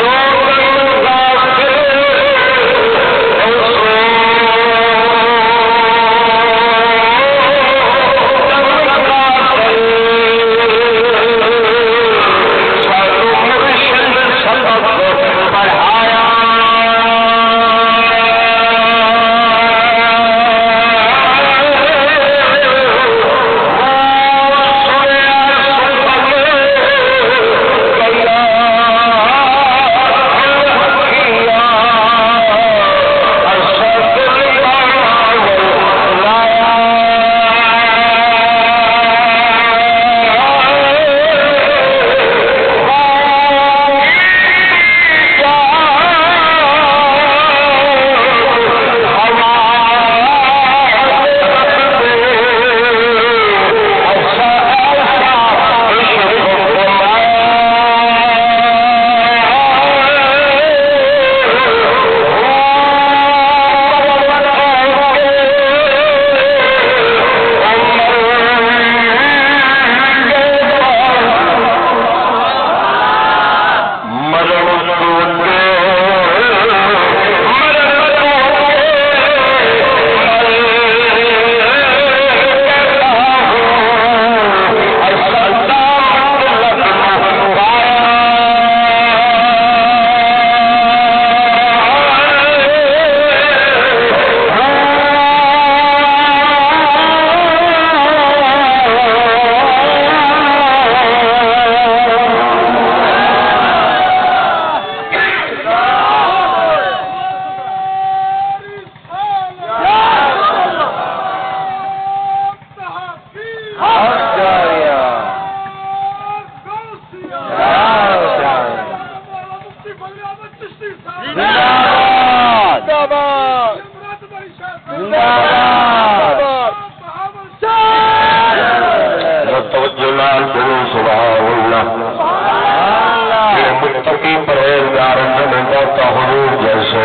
متقی پرہیزگار نے موتا حضور جیسے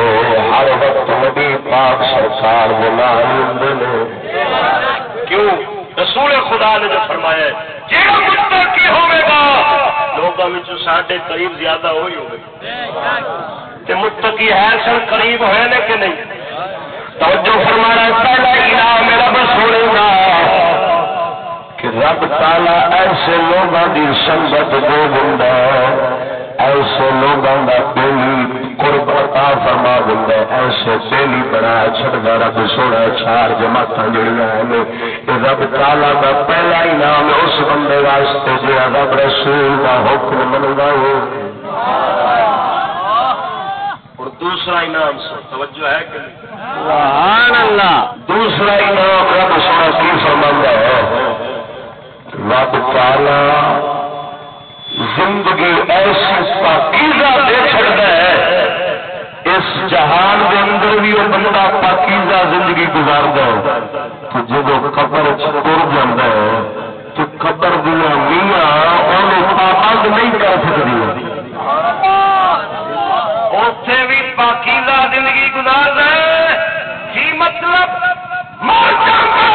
ہر وقت نبی پاک سرکار کے نے کیوں؟ رسول خدا نے جو فرمایا ہے گا لوگوں ساڈے قریب زیادہ ہوئی ہوگی متقی ہے سن، قریب ہوئے نے کہ نہیں؟ توجہ فرمانا پہلا انعام رب سونے گا کہ رب تالا ایسے لوگوں کی سنگت دے دیا ایسے لوگوں کا بیلی قرب عطا فرما دیا ایسے بیلی بنا چھڑا رب سونا چار جماعت جڑیاں ہیں۔ رب تالا کا پہلا انعام اس بندے واسطے جو رب رسول کا حکم منگا ہو اور دوسرا انعام سے توجہ ہے کہ سبحان اللہ۔ دوسرا انعام رب سونا کی فرمایا ہے۔ رب تالا زندگی ایسی پاکیزہ دے چڑتا ہے، اس جہان کے اندر بھی وہ بندہ پاکیزہ زندگی گزارتا ہے۔ تو جب قبر تر جاتا ہے، تو قبر دیا میاں انہوں پابند نہیں کر سکتی اوتھے بھی پاکیزہ زندگی گزار رہے کی مطلب مر جاتا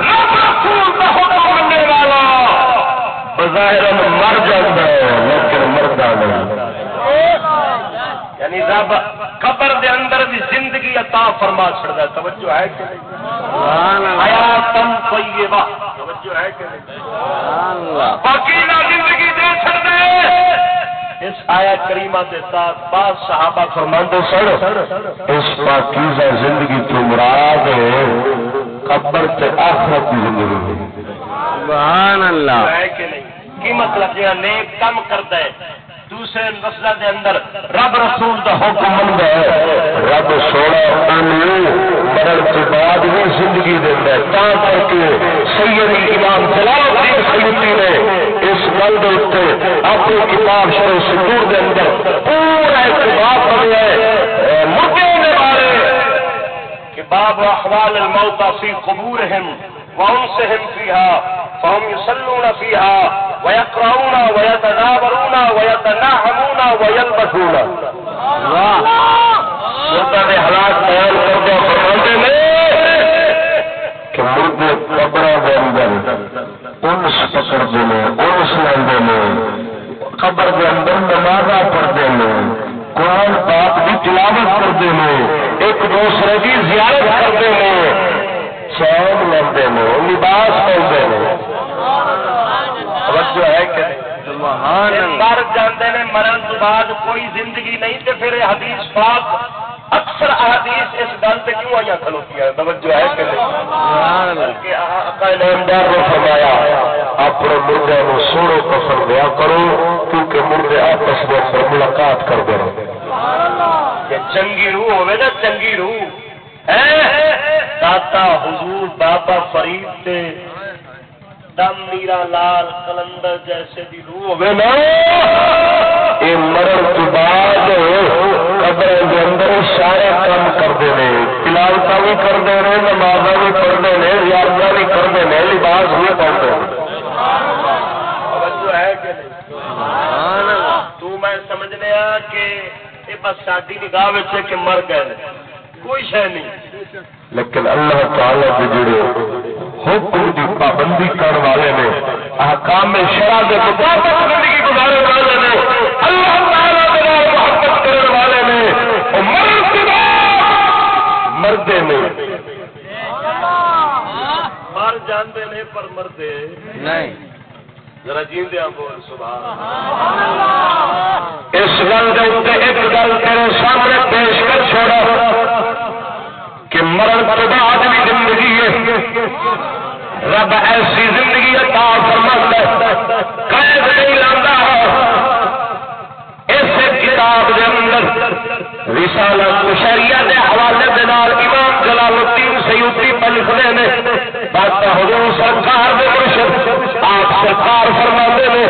رب رسول کا حکم مننے والا ظاہر مر جاتا ہے لیکن مرتا نہیں۔ یعنی رب قبر دے اندر بھی زندگی عطا فرما ہے توجہ ہے کہ نہیں؟ توجہ ہے کہ نہیں؟ پاکیزہ زندگی دے چھڑ دے اس آیا کریمہ کے ساتھ بعض صحابہ فرماندے سن اس پاکیزہ زندگی تو مراد قبر تے آخرت کی زندگی۔ سبحان اللہ۔ ہے کہ نہیں؟ کی مطلب جہاں نیک کم کرتا ہے، دوسرے نسل دے اندر رب رسول دا حکم منگا ہے۔ رب سونا مرن کے بعد بھی زندگی دینا ہے تا کر کے سید امام جلال الدین سیدی نے اس گل کے اتنے اپنی کتاب شروع سدور کے اندر پورا اعتبار بنیا ہے۔ مردے ہونے والے کہ باب احوال الموت فی قبورہم وانسہم فیہا۔ فهم يصلون فيها ويقرؤون ويتدابرون ويتناهمون ويلبسون. نے حالات بیان کردہ فرماتے ہیں کہ مردے قبر کے اندر انس ہیں انس لیندے قبر کے اندر نماز پڑھتے ہیں قرآن پاک کی تلاوت کرتے ہیں ایک دوسرے کی زیارت کرتے ہیں چین لیندے ہیں لباس پہنتے ہیں توجہ ہے کہ مر جاندے نے مرن تو بعد کوئی زندگی نہیں تے پھر حدیث پاک اکثر احادیث اس گل سے کیوں آئی کھلوتی ہیں؟ توجہ ہے کہ آقا نے فرمایا اپنے مردے کو سوڑو کفن دیا کرو کیونکہ مردے آپس میں ملاقات کر کہ چنگی روح ہوے نا چنگی روح۔ داتا حضور بابا فرید تے دم میرا لال کلندر جیسے دی روح ہوے نا۔ یہ مرن تو بعد قبر کے اندر سارے کام کرتے ہیں۔ تلاوت بھی کرتے ہیں نماز بھی پڑھتے ہیں ریاض بھی کرتے ہیں، لباس بھی پڑھتے ہیں۔ توجہ کہ تو میں سمجھنے آ کہ یہ بس ساری نگاہ کہ مر گئے کوئی شے نہیں۔ لیکن اللہ تعالی کے جڑے حکم کی پابندی کرنے والے نے احکام شرع کے مطابق زندگی گزارنے والے نے اللہ تعالی کے نال محبت کرنے والے نے مرد کے بعد مردے نے۔ مر جاندے نے پر مردے۔ نہیں۔ ذرا بول سبحان اس گل کے اتنے ایک گل تیرے سامنے پیش کر چھوڑا۔ کہ مرن تو بعد بھی زندگی ہے۔ رب ایسی زندگی عطا فرماتا ہے۔ قید نہیں لاتا۔ اس کتاب دے اندر رسالہ مشریہ دے حوالے دے نال امام جلال الدین سیوطی پر لکھنے نے بادشاہ حضور سرکار دے مرشد آپ سرکار فرماتے نے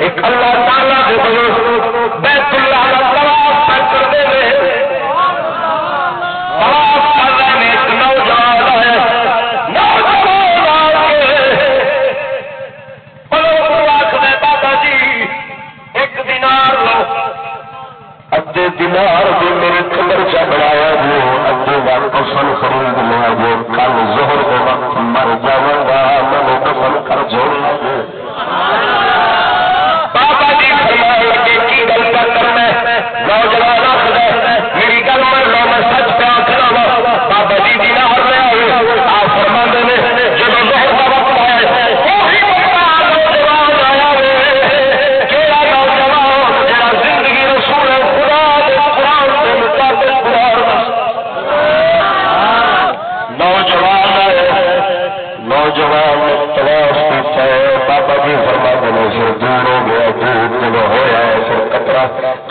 ایک اللہ تعالی دے بزرگ بیت اللہ کا طواف پر کرتے ہیں۔ طواف ادے دینار بھی میرے کمر چ بنایا جو اگے وقت فن خرید لیا جو کل زہر کے وقت مر جاؤں گا، میں دفن کر چھوڑنا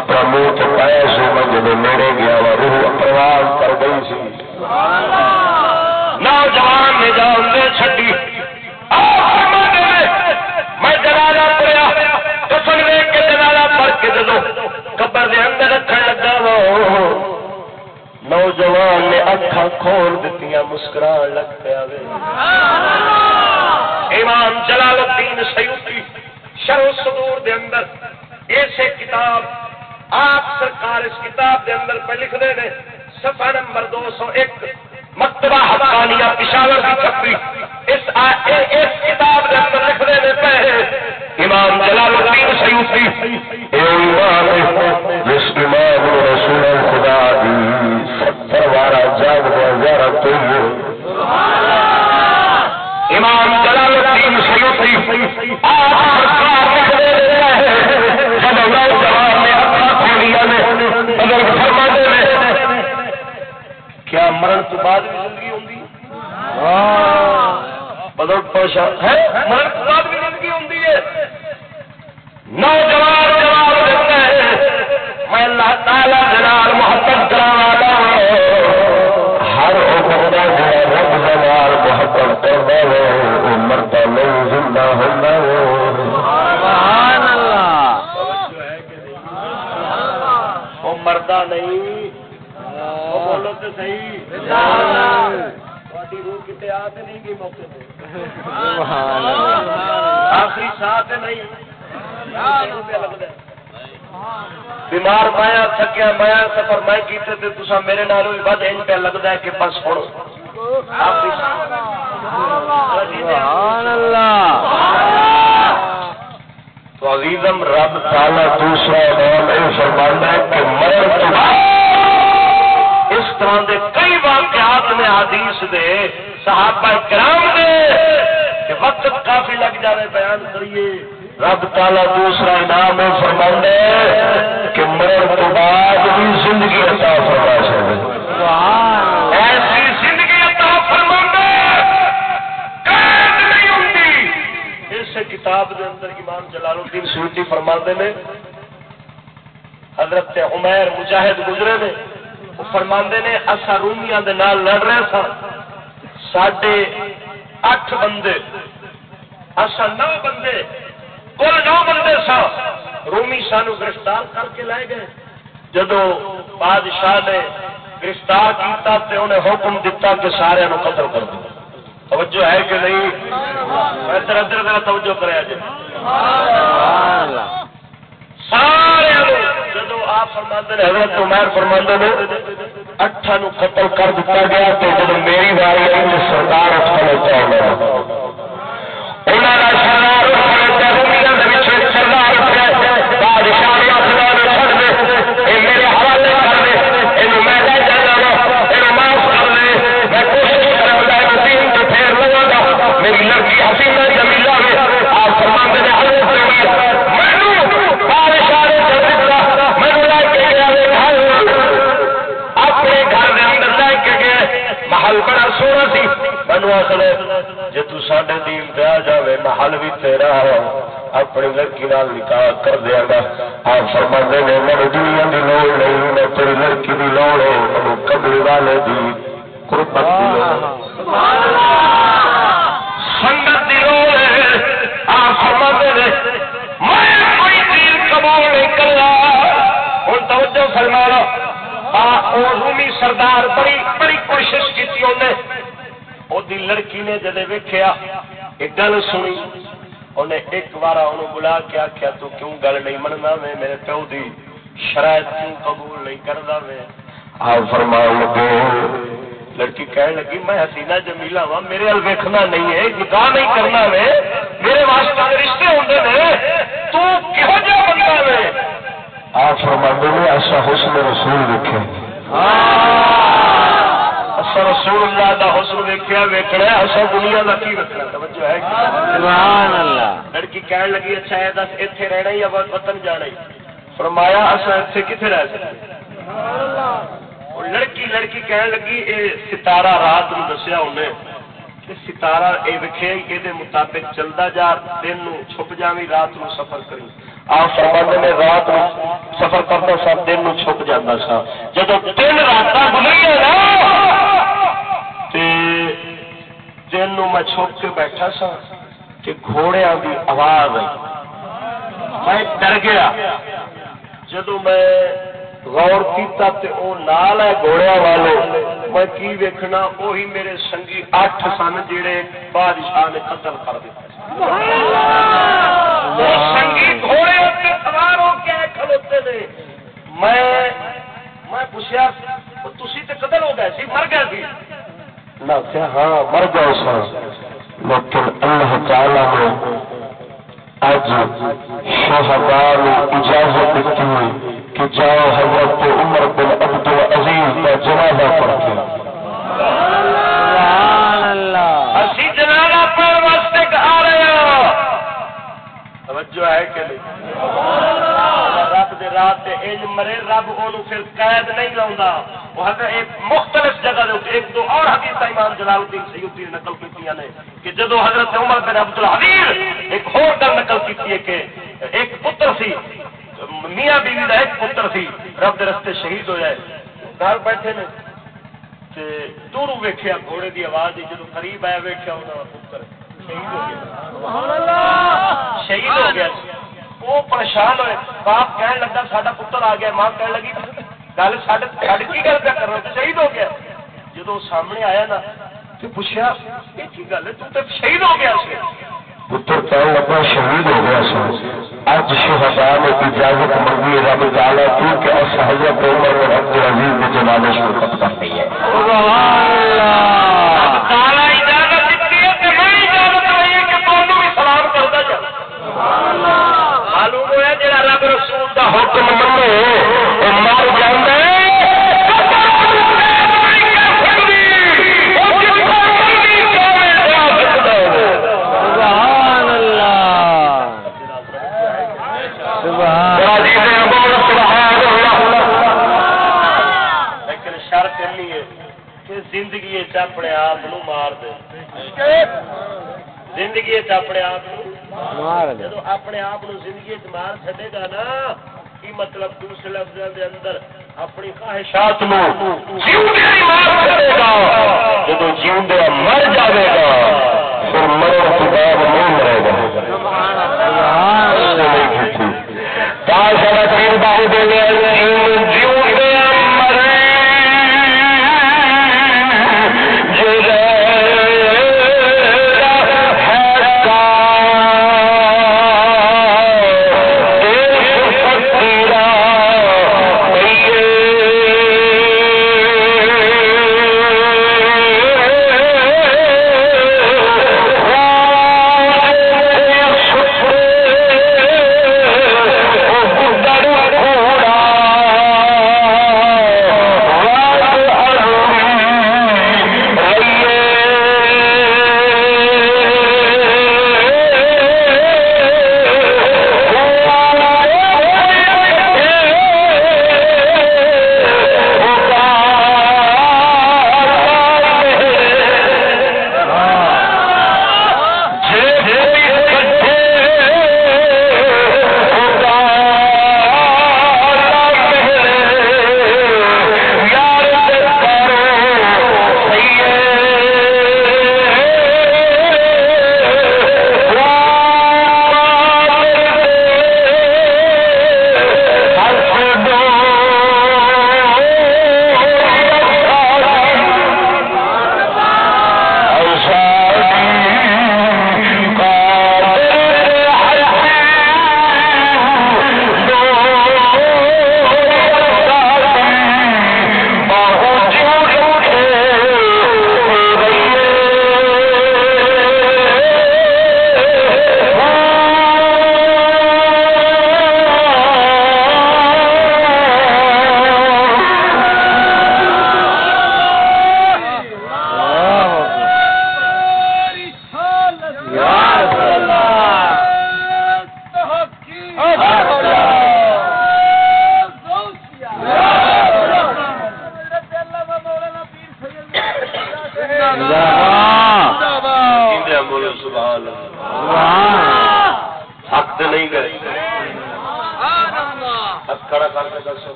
کپڑا منہ تو پایا سو میں جب نیڑے گیا وہ روح پرواز کر گئی سی۔ نوجوان نے جان دے چھڈی۔ میں پڑیا کفن ویک کے پڑھ کے جدو قبر دے اندر رکھن لگا وہ نوجوان نے اکھا کھول دیتی مسکران لگ پیا امام جلال الدین سیوطی شرح صدور دے اندر اس کتاب دے اندر پہ لکھ دے نے صفحہ نمبر دو سو ایک ہے مرد بعد بھی زندگی ہوں نوجوان جواب دیتا ہے۔ میں اللہ تعالی جلال محبت کرا ہر بندہ جو رب جلال محبت کر رہا ہے مرتا نہیں زندہ ہوتا وہ مردہ نہیں۔ بولو تو صحیح۔ روح کتنے آ نہیں گئی موقع آخری ساتھ نہیں۔ بیمار مایا تھکیا مایا سفر میں کیتے تے تسا میرے نال ود ان پہ لگدا ہے کہ بس ہن۔ سبحان اللہ۔ تو عزیزم رب تعالی دوسرا نام یہ فرماندا ہے کہ مرن تو اس طرح دے کئی واقعات نے حدیث دے، صحابہ کرام دے، کہ وقت کافی لگ جائے بیان کریے۔ رب تالا دوسرا انعام فرما کہ مرن تو بعد بھی زندگی عطا فرما سکے۔ ایسی زندگی عطا فرما نہیں اس کتاب دے اندر امام جلال الدین سوٹی فرما نے، حضرت عمیر مجاہد گزرے نے وہ فرما نے اصا رومیا لڑ رہے سن سڈے اٹھ بندے اصا نو بندے، کل نو بندے سن رومی سانو گرفتار کر کے لے گئے۔ جدو بادشاہ نے گرفتار کیتا تے انہیں حکم دیتا کہ سارے نو قتل کر دو توجہ ہے کہ نہیں؟ ادھر ادھر توجہ کرے جی سارے جدو آپ فرماندے نے حضرت عمر فرماندے نے اٹھا نو قتل کر دتا گیا تو جب میری واری آئی تو سردار اٹھ کھڑوتا ہوا انہوں نے سردار مینو آخر جی تے دین پہ آ جائے محل بھی تیرا ہے اپنی لڑکی نال نکاح کر دیا گا آپ فرما نے میرے دنیا کی لوڑ نہیں میں تیری لڑکی کی لوڑ ہے میرے کبھی والے دی قربت کی سنگت کی لوڑ ہے آپ فرما نے میں کوئی دین قبول نہیں ہوں توجہ فرما رومی سردار بڑی بڑی کوشش کی وہ لڑکی نے جدے ویکیا ایک گل سنی انہیں ایک بار انہوں بلا کے آخیا تو کیوں گل نہیں مننا میں میرے پیو دی شرائط کیوں قبول نہیں کرتا میں آپ فرما لگے لڑکی کہنے لگی میں حسینہ جمیلا وا میرے ال ویکنا نہیں ہے نکاح نہیں کرنا میں میرے واسطے رشتے ہوتے ہیں تو کہو جا بندہ میں آپ فرماندے نے ایسا حسن رسول دیکھے اصا رسول اللہ دا حسن ویکیا ویکنا اصا دنیا کا کی رکھنا توجہ ہے سبحان اللہ۔ لڑکی کہن لگی اچھا ہے دس اتنے رہنا یا وطن جانا ہی۔ فرمایا اصا اتنے کتنے رہ سکتے؟ لڑکی لڑکی کہن لگی اے ستارہ رات نو دسیا انہیں۔ ستارہ اے وکھے یہ مطابق چلتا جا دن چھپ جاوی رات نو سفر کری آپ فرمانے میں رات سفر کرتا سا دن چھپ جاتا سا۔ جب دن رات گزری دن میں چھپ کے بیٹھا سا کہ گھوڑیا کی آواز آئی۔ میں ڈر گیا۔ جدو میں غور کیتا تے او نال ہے گھوڑیا والے میں کی ویکھنا وہی میرے سنگی اٹھ سن جڑے بادشاہ نے قتل کر دیتا۔ گھوڑے ہوتے سوار ہو کے کھلوتے تھے میں میں پوچھا تو قتل ہو گئے سی مر گئے سی۔ میں ہاں مر گئے سر لیکن اللہ تعالی نے اج شہدار اجازت دیتی کہ جاؤ حضرت عمر بن عبد العزیز کا جنازہ پڑھ کے۔ جنازہ پڑھ واسطے آ رہے توجہ ہے کہ نہیں؟ رب دے رات تے انج مرے رب وہ پھر قید نہیں لاؤں وہ ایک مختلف جگہ دے ایک دو اور حدیث امام جلال الدین سیدی نے نقل کی نے کہ جدو حضرت عمر بن عبد الحبیر ایک اور گل نقل کی ہے کہ ایک پتر سی میاں بیوی کا ایک پتر سی رب کے رستے شہید ہو جائے گھر بیٹھے نے دور ویخیا گھوڑے کی آواز جدو قریب آیا ویخیا انہوں پتر شہید ہو گیا۔ شہید ہو گیا۔ وہ پریشان ہوئے۔ باپ کہنے لگا ساڈا پتر آ گیا ماں کہنے لگی گل سڈ کی گل پہ کرنا شہید ہو گیا۔ جدو سامنے آیا نا تو پوچھا یہ گل ہے؟ تو شہید ہو گیا پتر کہنے لگا شہید ہو گیا سر اج نے اجازت منگی رب تعالی تو کہ اس حضرت عمر نے جنازہ شرکت کرنی ہے سبحان اللہ تعالی اجازت دیتی ہے کہ میں اجازت نہیں ہے کہ تمہیں بھی سلام کرتا جا سبحان اللہ معلوم ہوا جا رب رسول کا حکم منو مر جائے زندگی اپنے آپ مار دے۔ زندگی اپنے آپ اپنے آپ زندگی مار چڈے گا نا کی مطلب دوسرے لفظ دے اندر اپنی خواہشات جب جیوندے مر جائے گا پھر کے بعد نہیں مرے گا۔ سارا تین باہو دے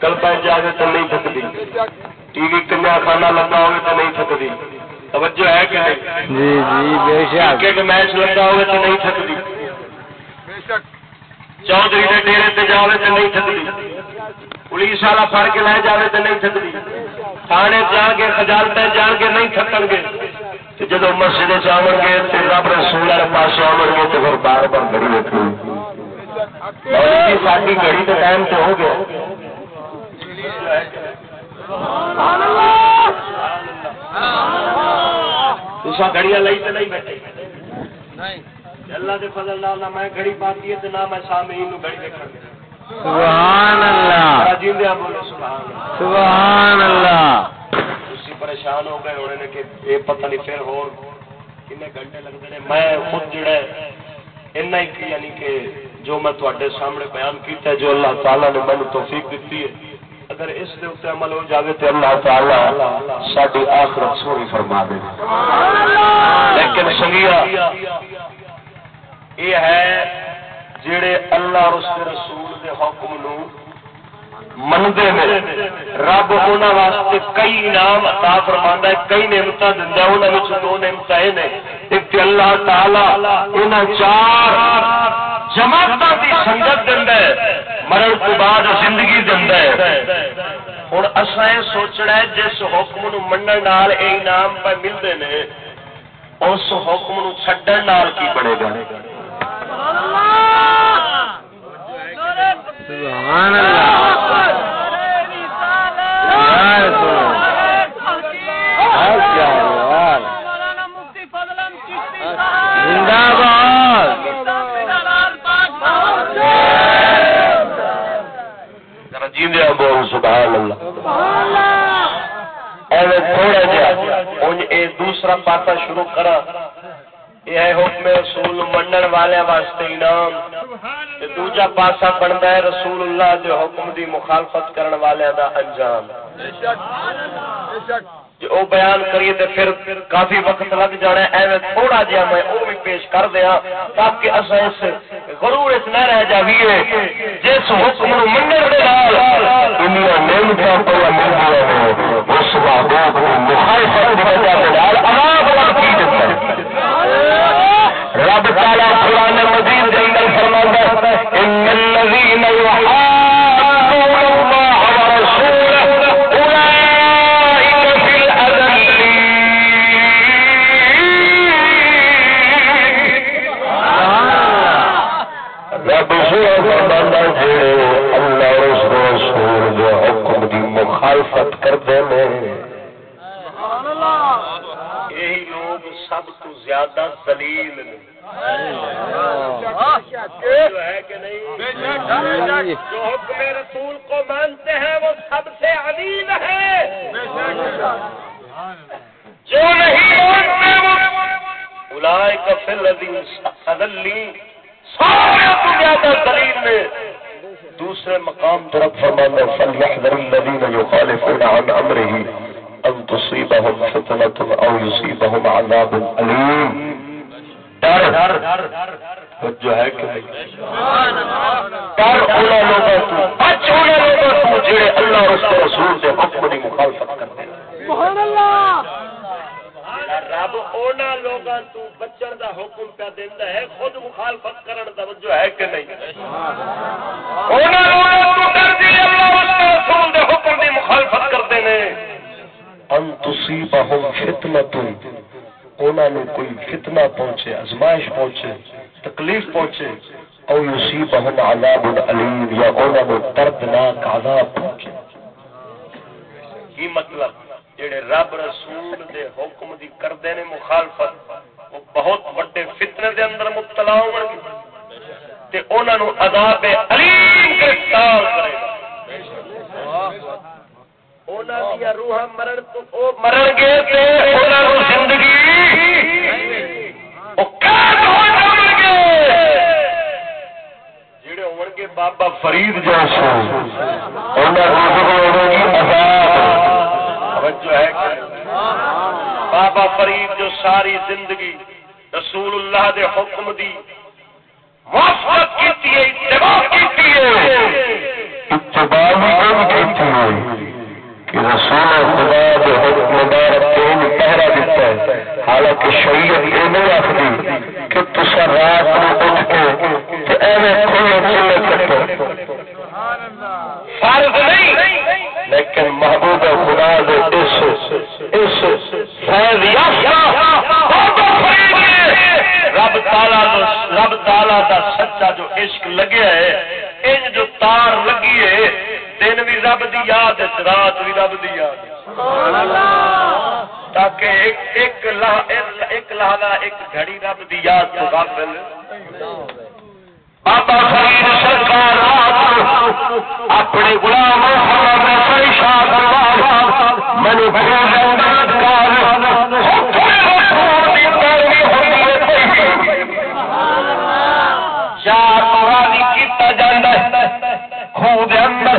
کلبا تو نہیں تھکتی۔ ٹی وی کنیا خانہ لگا ہوگا تو نہیں تھکتی۔ توجہ ہے کہ نہیں؟ جی جی بے شک۔ میچ لگا ہوگا تو نہیں چودھری کے تو نہیں سکتی پولیس والا فر کے لے تو نہیں تھکتی۔ تھانے جا کے خجالتے جان کے نہیں تھکن گے۔ جدو مسجد چاہن گے تو رب رسول پاس آؤ گے تو پھر بار بار گڑی رکھنی جی، ساری گڑی کا ٹائم تو ہو گیا۔ گڑیا لائی تو نہیں بیٹھے۔ اللہ فضل نہ میں پاتی ہے نہ میں سامعین دیکھا سبحان اللہ بولو سبحان سبحان اللہ پریشان ہو گئے نے کہ یہ پتہ نہیں پھر کنے گھنٹے میں خود اتنا ہی یعنی کہ جو میں تواڈے سامنے بیان کیتا ہے جو اللہ تعالی نے مینوں توفیق دیتی ہے اگر اس دے اوپر عمل ہو جاوے تے اللہ تعالی ساڈی آخرت فرما دے۔ سبحان اللہ لیکن سنگیا، یہ ہے جڑے اللہ اور اس کے رسول دے حکم نو منگے نے۔ رب انہوں واسطے کئی انعام عطا فرماندا ہے، کئی نعمت دیندا ہے دو نعمت اے نے۔ ایک اللہ تعالی انہاں چار جماعتاں دی سنگت دیندا ہے، مرن تو بعد زندگی دیندا ہے۔ ہن یہ سوچنا ہے، جس حکم نو منن نال اے انعام پہ ملدے نے اس حکم نو چھڈن نال کی بنے گا؟ سبحان اللہ۔ بول سبحان اللہ۔ تھوڑا جہا دوسرا پاسا شروع کرا۔ یہ حکم رسول منن والے واسطے انعام۔ دوجا پاسا بنتا ہے رسول اللہ دے حکم دی مخالفت کرن والے دا انجام۔ جو او بیان کریے تے پھر کافی وقت لگ جانا ہے، ایویں تھوڑا جہا میں او بھی پیش کر دیا تاکہ اسا اس غرور اس نہ رہ جاویے۔ جس حکم نو منن دے نال دنیا نعمتاں پہ مل گیا ہے، اس محبوب کو مخالفت دی وجہ نال عذاب لگ کی دیتا ہے۔ رب تعالی قرآن مجید کے اندر فرماتا ہے ان الذين يحادون مخالفت کردے نے یہی لوگ سب تو زیادہ دلیل ہے کہ نہیں؟ جو حکم رسول کو مانتے ہیں وہ سب سے عظیم ہے جو نہیں مانتے وہ بلائے کا فل سارے تو زیادہ دلیل میں دوسرے مقام طرف فرمانا فلیحذر الذین یخالفون عن امرہ ان تصيبهم فتنة او يصيبهم عذاب عليم ڈر جو ہے کہ ڈر انہاں لوگوں بچ انہاں لوگوں جڑے اللہ اور اس کے رسول کے حکم کی مخالفت کرتے۔ ہیں سبحان اللہ۔ رب اونا لوگاں تو بچن دا حکم پہ دیندا ہے خود مخالفت کرن دا وجہ ہے کہ نہیں اونا لوگاں تو اللہ رسول دے حکم دی مخالفت کرتے ہیں ان تصیبہم فتنۃ انہوں کوئی فتنہ پہنچے ازمائش پہنچے تکلیف پہنچے او یصیبہم عذاب علیم یا انہوں دردناک عذاب پہنچے کی مطلب جڑے رب رسول دے حکم دی کردے نے مخالفت، وہ بہت بڑے فتنے دے اندر مبتلا ہون تے انہاں نو عذاب علیم گرفتار کرے روح مرن تو مرن گے زندگی ہو گے۔ بابا فرید جیسے بابا ساری زندگی رسول اللہ دے حکم دی موافقت کی اتباع کی اتباع کی کہ رسول خدا جو حکم مبارک پہرا دیتا ہے۔ حالانکہ شریعت یہ نہیں آخری کہ تصا رات میں اٹھ کے تو ایویں کھلے چلے کٹو فرض نہیں۔ لیکن محبوب خدا دے اس اس فیض رب تالا رب تالا کا سچا جو عشق لگیا ہے ان جو تار لگی ہے، دن بھی رب دی یاد رات بھی رب دی یاد تاکہ ایک ایک لہذا ایک گھڑی رب دی یاد تو غافل بابا فرید سرکار رات اپنے گلام منو چار پوانی کیتا جانا خوب اندر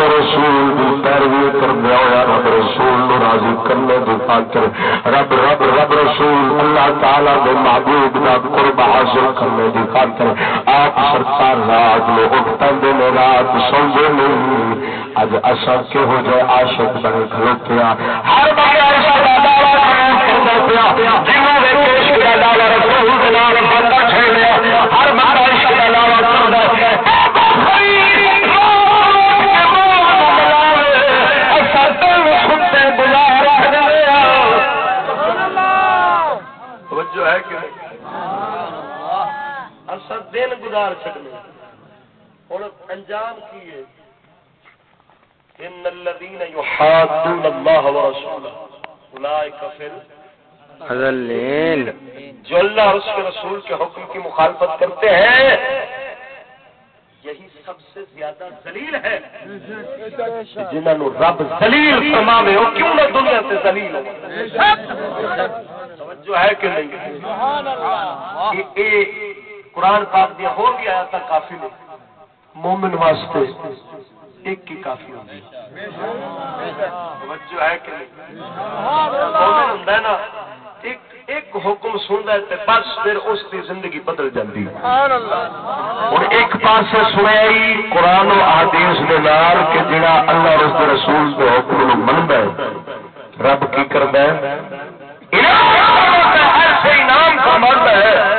رب نو منا دے کوئی خنجر دے تلے کے نو منا رہے سبحان خاطر، رب رب رب رسول اللہ تعالی دے محبوب دا قرب حاصل کرنے دی خاطر آپ سرکار رات میں اٹھتا دے رات سوندے نہیں اج اسا کے ہو جائے عاشق بنے کھلوتے ہر بار عاشق دا دعویٰ کرنا پیا۔ جنہوں نے پیش کیا دعویٰ رسول دن گزار چکنے ہوں انجام کی ہے؟ ان الذين يحادون الله ورسوله اولئك في الذلين جو اللہ اور اس کے رسول کے حکم کی مخالفت کرتے ہیں یہی سب سے زیادہ ذلیل ہے۔ جنہوں نے رب ذلیل فرماوے ہو کیوں نہ دنیا سے ذلیل ہو؟ توجہ ہے کہ نہیں؟ یہ قرآن پاک دیا ہو بھی آیا تھا کافی نہیں۔ مومن واسطے ایک ہی کافی ہوگی توجہ ہے کہ مومن ہوں نا، ایک ایک حکم سنتا ہے بس پھر اس کی زندگی بدل جاتی اور ایک پاس سنیا قرآن و آدیش کے نال کہ جڑا اللہ رس رسول کے حکم منتا ہے، رب کی کرتا ہے۔ ایسے انعام کا مرد ہے۔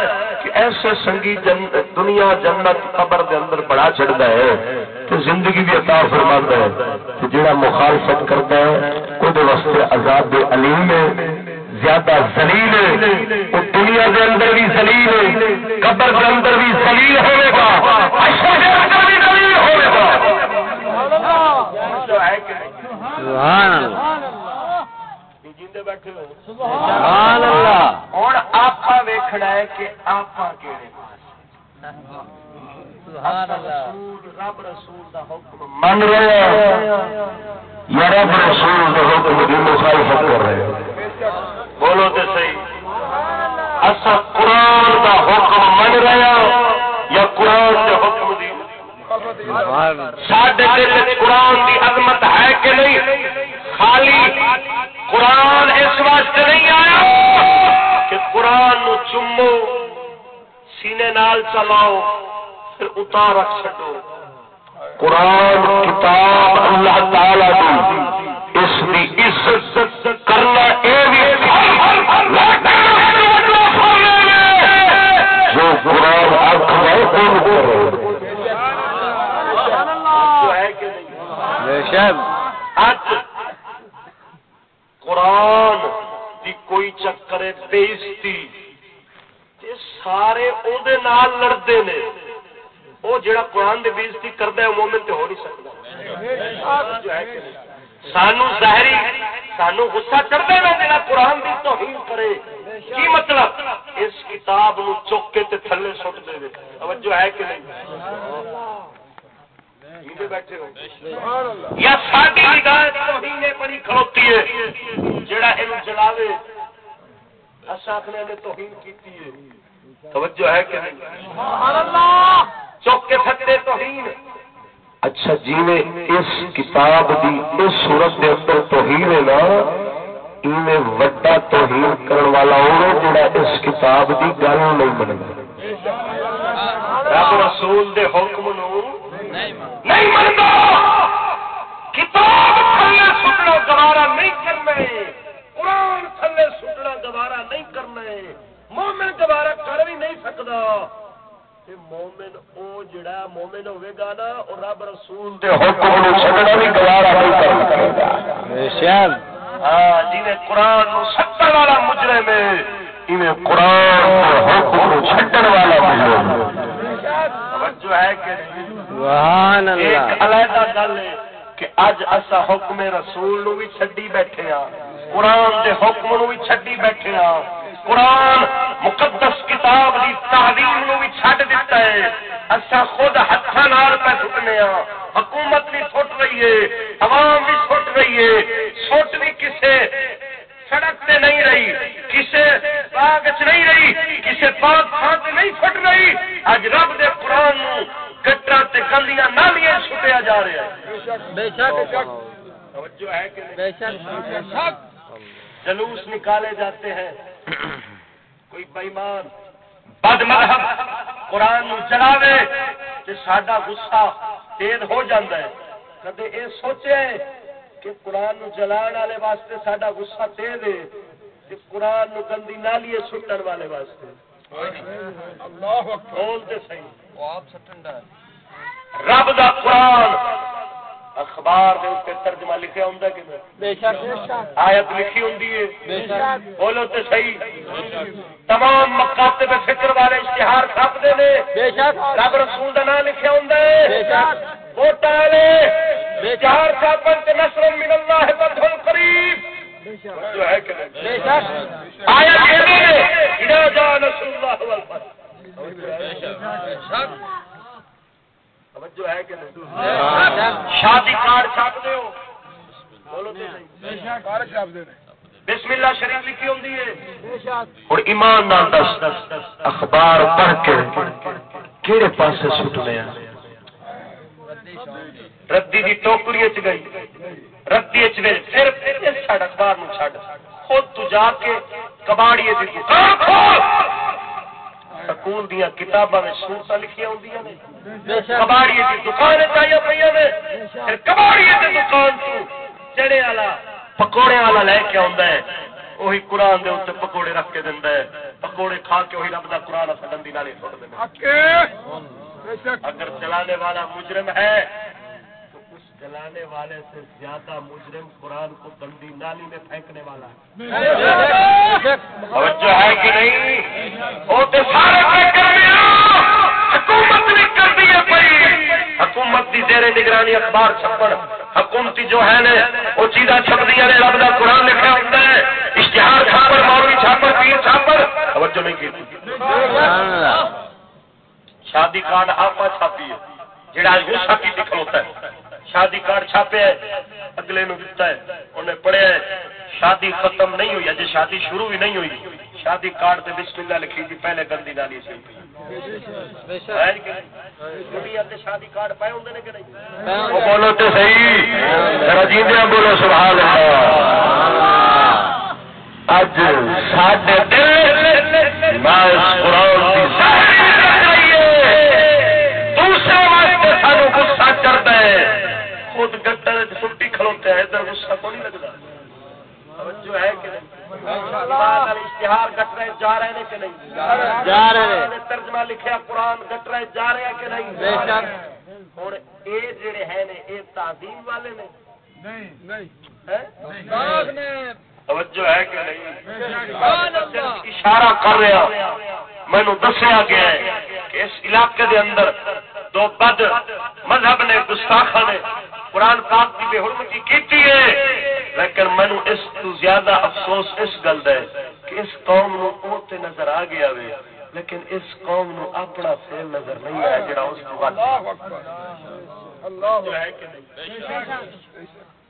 ایسے سنگی جن دنیا جنت قبر دے اندر بڑا چڑھتا ہے، تو زندگی بھی عطا فرماتا ہے۔ تو جڑا مخالفت کرتا ہے وہ واسطے عذاب علیم ہے، زیادہ زلیل ہے۔ وہ دنیا دے اندر بھی زلیل ہے، قبر دے اندر بھی زلیل ہوے گا۔ سبحان اللہ۔ بیٹھے ہوں آپ ویخنا ہے کہ آپ رب رسول کا حکم۔ من رہے یا رب رسول کا حکم کی مخالفت کر رہے بولو تو صحیح۔ اصا قرآن کا حکم من رہا یا قرآن کے حکم دی؟ سڈے قرآن کی عظمت ہے کہ نہیں؟ خالی قرآن اس واسطے نہیں آیا کہ قرآن نو چمو سینے نال چلاؤ پھر اتار رکھ چڈو قرآن کتاب اللہ تعالی دی اس کی عزت کرنا جو قرآن ارتھ ہے قرآن دی کوئی چکر بےزتی سارے نال لڑتے نے۔ وہ جڑا قرآن دی بےزتی کرتا ہے مومن تے ہو نہیں سکتا۔ سانو ظاہری سانو غصہ چڑھتا ہے، جڑا قرآن دی توہین کرے۔ کی مطلب؟ اس کتاب نو چک کے تھلے سٹ دے۔ توجہ ہے کہ نہیں؟ یا ساری ہدایت پڑی کھڑوتی ہے۔ جڑا یہ جلاوے اصا آخنے نے توہین کی توجہ ہے کہ نہیں؟ چوک کے سکتے تو اچھا جی میں اس کتاب دی اس صورت دے اندر توہین ہے نا ایویں وڈا توہین کرن والا ہوے جڑا اس کتاب دی گل نہیں منگا رب رسول دے حکم نو نہیں منگا کتاب تھلے سٹنا گوارا نہیں کرنا قرآن تھلے سٹنا گوارا نہیں کرنا مومن گوارا کر بھی نہیں سکتا مومن او جڑا مومن ہوے گا نا او رب رسول دے حکم نو چھڈنا بھی گوارا نہیں کر سکے گا بے شک ہاں جی قرآن نو سٹن والا مجرم ہے ایویں قرآن دے حکم نو چھڈن والا مجرم توجہ ہے کہ سبحان اللہ۔ ایک علیحدہ گل ہے کہ اج اسا حکم رسول نو بھی چھڈی بیٹھے ہاں۔ قرآن دے حکم نو بھی چھڈی بیٹھے ہاں۔ قرآن مقدس کتاب دی تعلیم نو بھی چھڈ دیتا ہے۔ اچھا خود ہاتھ نال پہ سٹنے ہاں۔ حکومت بھی سٹ رہی ہے، عوام بھی سٹ رہی ہے۔ سٹ بھی کسے سڑک تے نہیں رہی، کسے باغ چ نہیں رہی، کسے پاک تھان تے نہیں فٹ رہی۔ اج رب دے قرآن نو تے گلیاں نالیاں چھٹیا جا رہا ہے۔ بے شک۔ توجہ ہے کہ بے شک۔ جلوس نکالے جاتے ہیں۔ کوئی بےمان بد مذہب قرآن چلاوے تو سڈا گسا تیز ہو جاتا ہے۔ کدے یہ سوچے کہ قرآن جلان والے واسطے سڈا گسا تیز ہے کہ قرآن نو گندی نالیے سٹن والے واسطے۔ بولتے صحیح۔ رب دا قرآن۔ اخبار ترجمہ لکھا ہوں کہ آیت لکھی ہوں بولو تو صحیح۔ تمام مکاتب فکر والے اشتہار چھاپتے ہیں رب رسول کا نام لکھا ہوں ووٹ والے چار چھاپن سے نسر من اللہ ہے بدھل قریب جو ہے کہ آیا جا نسر اللہ والفتح توجہ ہے کہ شادی کارڈ چھاپ دے بسم اللہ شریف لکھی ہوں اور ایمان نال دس اخبار پڑھ کے کہڑے پاسے سٹنے ردی دی ٹوکری چ گئی۔ ردی چ گئی پھر چھڑ اخبار نو چھڑ خود تو جا کے کباڑی دی۔ دکان کھول! سکول دیا کتاباں سورت لکھیا ہوں کباڑی کی دکان چاہیے پہ کباڑی کی دکان چڑے والا پکوڑے والا لے کے آتا ہے۔ وہی قرآن دے اتنے پکوڑے رکھ کے دینا ہے۔ پکوڑے کھا کے وہی رب کا قرآن سڈن نالی سٹ دینا اگر چلانے والا مجرم ہے چلانے والے سے زیادہ مجرم قرآن کو گندی نالی میں پھینکنے والا ہے۔ توجہ ہے کہ نہیں؟ سارے حکومت بھی کر دی ہے حکومت کی زیر نگرانی اخبار چھپن۔ حکومتی جو ہے نا وہ چیزاں چھپ دیا نے۔ رب کا قرآن لکھا ہوتا ہے؟ اشتہار چھاپر مولوی چھاپر پیر چھاپر۔ توجہ نہیں کی شادی کارڈ آپ چھاپی ہے جہاں غصہ کی دکھ ہوتا ہے۔ شادی کارڈ چھاپے اگلے نو دتا ہے انہیں پڑھیا ہے شادی ختم نہیں ہوئی اجے شادی شروع بھی نہیں ہوئی۔ شادی کارڈ تے بسم اللہ لکھی تھی پہلے گندی نالی سی شادی کارڈ پائے کہ نہیں؟ بولو تو صحیح۔ جیندیا بولو سبحان اللہ۔ اج ساڈے دل قرآن جو ہے کہ اشتہار گٹرے جا رہے ہیں کہ نہیں۔ جا رہے ہیں۔ ترجمہ لکھیا قرآن گٹرے جا رہے ہیں کہ نہیں۔ اور یہ جڑے ہیں یہ تعظیم والے نے۔ توجہ ہے کہ نہیں؟ اشارہ کر رہا مینو دسیا گیا ہے کہ اس علاقے دے اندر دو بد مذہب نے گستاخ نے قرآن پاک کی بے حرمتی کی ہے۔ لیکن مینو اس تو زیادہ افسوس اس گل ہے کہ اس قوم نو اوتے نظر آ گیا وے لیکن اس قوم نو اپنا فیل نظر نہیں آیا جڑا اس کو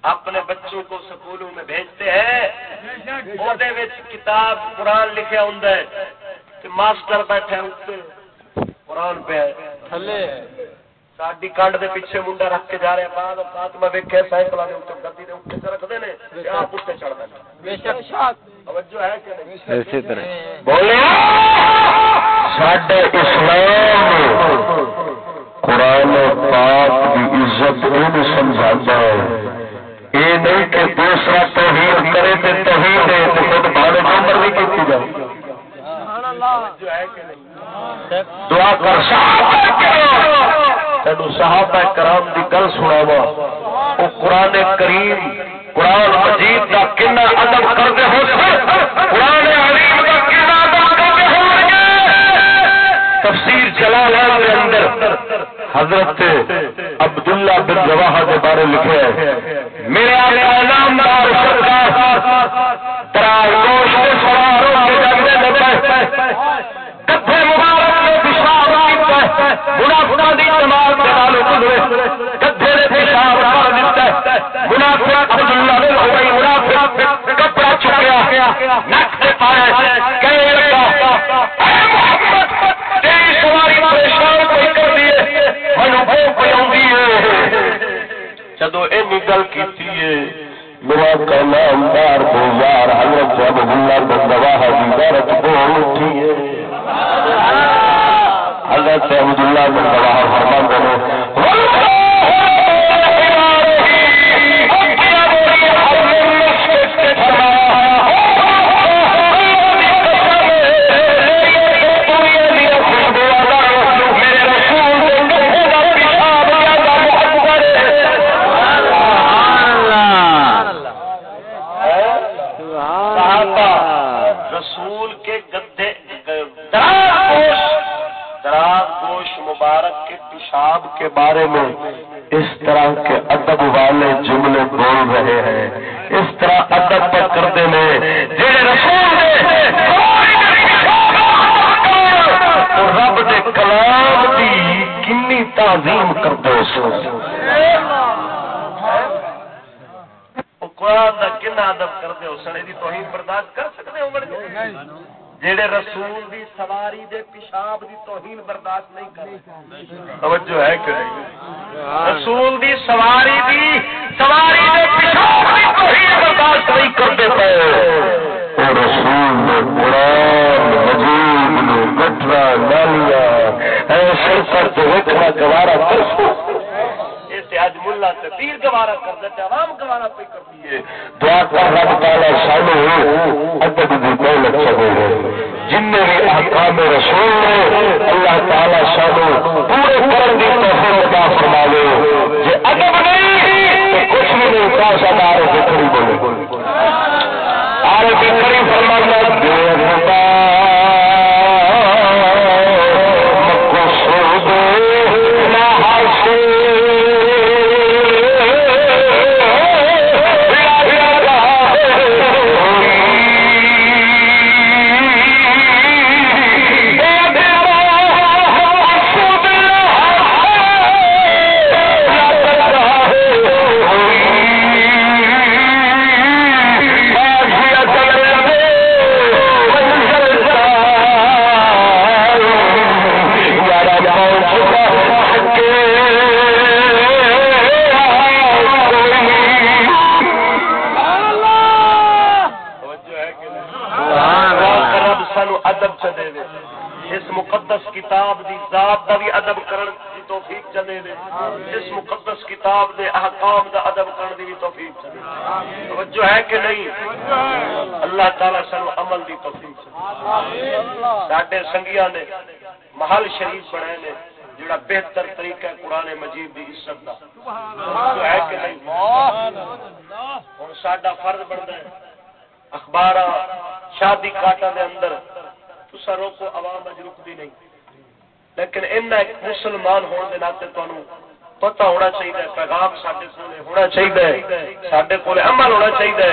اپنے بچوں کو سکولوں میں بھیجتے ہیں۔ کتاب قرآن لکھا ہوں ماسٹر بیٹھے قرآن پہ تھلے ساڈی کنڈ دے پیچھے منڈا رکھ کے جا رہے بعد اوقات میں ویکھیا سائیکل دے اوپر گدی دے اوپر رکھدے نے تے آپ اوپر چڑھ دے بے شک توجہ ہے کہ نہیں اسی طرح بولے ساڈے اسلام قرآن پاک کی عزت ان سمجھاتا ہے یہ نہیں کہ دوسرا توہین کرے تو توہین دے تو خود بھاڑے نمبر نہیں کی جائے دعا کر تین صحابہ کرام کی گل سنا وا وہ قرآن کریم، قرآن مجید کا کنا ادب کرتے ہو قرآن حریم کا کنا ادب کرتے ہو تفسیر چلا کے اندر حضرت عبداللہ بن جواہ کے بارے لکھے ہیں میرے نامدار سرکار ترار گوشت سوار ہو کے جگہ کتنے مبارک گنا دی جماعت کے نال گزرے نے پیشاب کر دیتا عبداللہ منافق کپڑا چکیا، نک سے پایا کہنے لگا، اے محمد، تیری سواری پریشان کوئی کر دیے منو بھوک پہ ہے۔ جدو گل کیتی ہے، میرا کہنا اندار دو یار حضرت جب اللہ بن گواہ دی غیرت اٹھی ہے۔ حضرت عبداللہ بن گواہ فرمان کرو پیشاب کے بارے میں اس طرح کے ادب والے جملے بول رہے ہیں۔ اس طرح ادب پر کرتے ہیں جڑے رسول رب دے کلام دی کنی تعظیم کرتے قرآن کا کنا ادب کرتے ہو سنے دی توہین برداشت کر سکتے ہو جڑے رسول دی سواری دے پیشاب دی توہین برداشت نہیں کرتے توجہ ہے کہ نہیں؟ رسول دی سواری دی سواری دے پیشاب دی توہین برداشت نہیں کرتے پے۔ رسول نے قرآن مجید نے گٹرا نالیا ایسے کرتے ویکنا گوارا کر اج ملا تے پیر گوارا کر دے عوام گوارا پہ کر دیے۔ دعا کر رب تعالی سانو۔ توجہ ہے کہ نہیں؟ اللہ تعالی سانو عمل دی توفیق چلے ساڈے سنگیاں نے محل شریف بنائے نے، جڑا بہتر طریقہ ہے قرآن مجید دی عزت دا۔ توجہ ہے کہ نہیں؟ ہن ساڈا فرض بندا ہے اخبار شادی کاٹا دے اندر۔ تسا روکو، عوام اج رکتی نہیں۔ لیکن ان ایک مسلمان ہونے کے ناطے تمہیں پتا ہونا چاہیے، پیغام سڈے کول ہونا چاہیے سڈے کول عمل ہونا چاہیے۔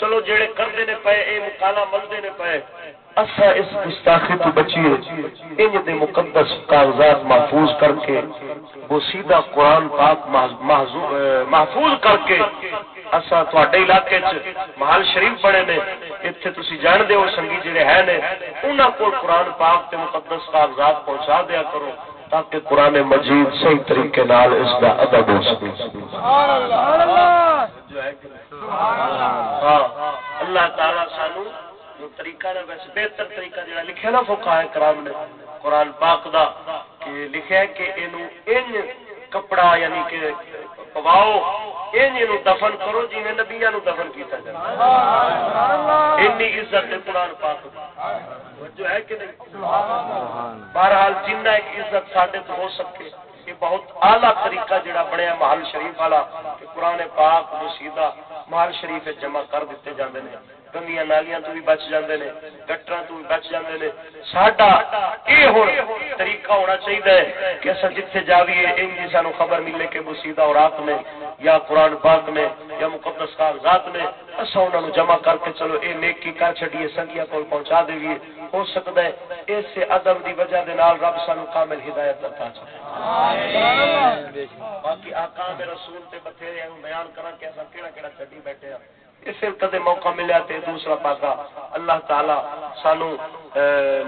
چلو جہے کرتے نے پے یہ مکالا ملتے نے پے اصا اس گستاخی تو بچیے، انج دے مقدس کاغذات محفوظ کر کے، وہ سیدھا قرآن پاک محفوظ کر کے اصا تھوڑے علاقے محل شریف بنے نے اتنے تھی جانتے ہو، سنگی جڑے ہیں انہوں کو قرآن پاک تے مقدس کاغذات پہنچا دیا کرو۔ تاکہ قرآن مجید صحیح طریقے نال اس کا ادب ہو سکے۔ اللہ۔ تعالی سانو جو طریقہ نے ویسے بہتر طریقہ جڑا لکھے نا فقہ کرام نے، قرآن پاک دا، کہ لکھے کہ اینو ان کپڑا یعنی کہ پواؤ ان اینو دفن کرو جی میں نبیاں نو دفن کیتا جائے۔ عزت ہے قرآن پاک جو ہے کہ نہیں؟ بہرحال جنہ ایک عزت ساڈے تو ہو سکے یہ بہت اعلیٰ طریقہ جڑا بنیا محل شریف والا کہ قرآن پاک مسیدہ محل شریف جمع کر دیتے جاندے نے۔ گندیاں نالیاں تو بھی بچ جاندے نے گٹراں تو بھی بچ جاندے نے ساڈا اے ہن طریقہ ہونا چاہیے کہ اسا جتھے جاویے ان دی سانو خبر ملے کہ مسیدہ اوراق میں یا قرآن پاک میں یا مقدس کاغذات میں اسا انہاں نو جمع کر کے چلو اے نیکی کر چھڈیے سنگیا کول پہنچا دیویے ہو سکتا ہے اس سے ادب دی وجہ دے نال رب سانو کامل ہدایت عطا فرمائے باقی احکام رسول تے بتھیرے بیان کراں کہ اسا کیڑا کیڑا چھڈی بیٹھے ہیں اسے کدے موقع ملیا تے دوسرا پاسا اللہ تعالی سانو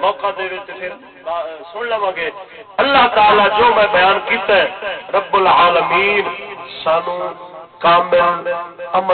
موقع دے تے پھر سن لواں گے۔ اللہ تعالی جو میں بیان کیتا ہے، رب العالمین سانو کامل